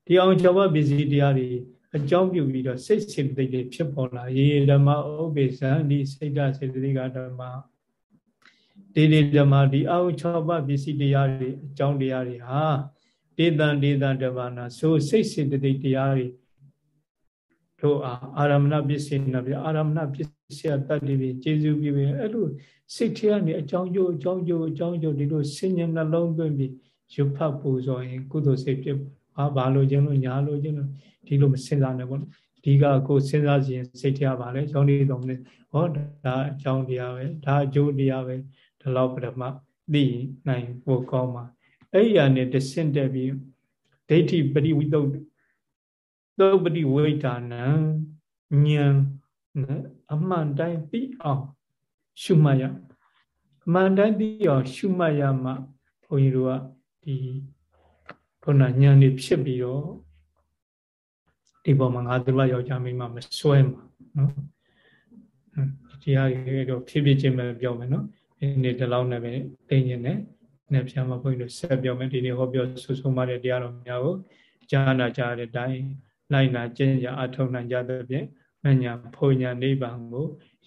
ဒီအောင်6ပါးပစ္စည်းတရားတွေအကြောင်းပြုပြီးတော့စိတ်စေတသိက်တွေဖြစ်ပေါ်လာရေဓမ္မဥပ္ပေဇံဒီစိတ်ဓာတ်စေတသိက်ကဓမ္မ ဒီဒီဓမ္မဒီအာဟု6ပါးပစ္စည်းတရားတွေအကြောင်းတရားတွေဟာဒေသံဒေသဓမ္မနာဆိုစိတ်စေတသိက်တရားတွေတို့အားအာရမဏပစ္စည်းနာပြအာရမဏပစ္စည်းတတ္တိပဲကျေစုပြုပဲအဲ့လိုစိတ်ထဲကနေအကြောင်းကျိုးအကြောင်းကျိုးအကြောင်းကျိုးဒီလိုစဉ်းဉဏ်နှလုံးသွင်းပြီးရုပ်ဖတ်ပူဇော်ရင်ကုသိုလ်စိတ်ဖြစ်ဘာဘာလို့ခြင်းလို့ညာလို့ခြင်းလို့ဒီလိုမစဉ်းစားနဲ့ပေါ့ဒီကကိုစဉ်းစားခြင်းစိတ်ထဲပါလေကြောင်းလေးတော်နဲ့ဟောဒါအကြောင်းတရားပဲဒါအကျိုးတရားပဲ ဒီလောက်ပထမသိနိုင်ဖို့ကောင်းပါအဲ့ဒီအနေတဆင့်တက်ပြီးဒိဋ္ဌိပရိဝိတုသုပတိဝိဒါနံဉာဏ်အမှန်တိုင်းသိအောင်ရှုမှတ်ရအမှန်တိုင်းသိအောင်ရှုမှတ်ရမှဘုန်းကြီးတို့ကဒီခုနဉာဏ်နေဖြစ်ပြီးတော့ဒီပေါ်မှာငါတို့လယောက်ျားမိန်းမမစွဲမှာနော်ဒီဟာတွေတော့ဖြည်းဖြည်းချင်းပဲပြောမယ်နော် ဒီနေ့ဒီလောက်နဲ့ပဲသိနေတယ်။နေ့ပြန်မှာဘုန်းကြီးတို့ဆက်ပြောမယ်ဒီနေ့ဟောပြောဆူဆုံးမတဲ့တရားတော်များကိုကြားနာကြတဲ့အတိုင်းလိုက်နာကျင့်ကြအထောက်နိုင်ကြတဲ့ဖြင့်မညာဖုန်ညာနိဗ္ဗာန်ကို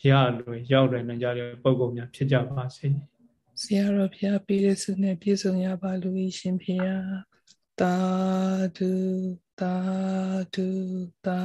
ရလွယ်ရောက်လွယ်နိုင်ကြတဲ့ပုဂ္ဂိုလ်များဖြစ်ကြပါစေ။ဆရာတော်ဘုရားပြည့်စုံနဲ့ပြည့်စုံရပါလို့ရှင်ဖေယ။တာဒုတာဒုတာ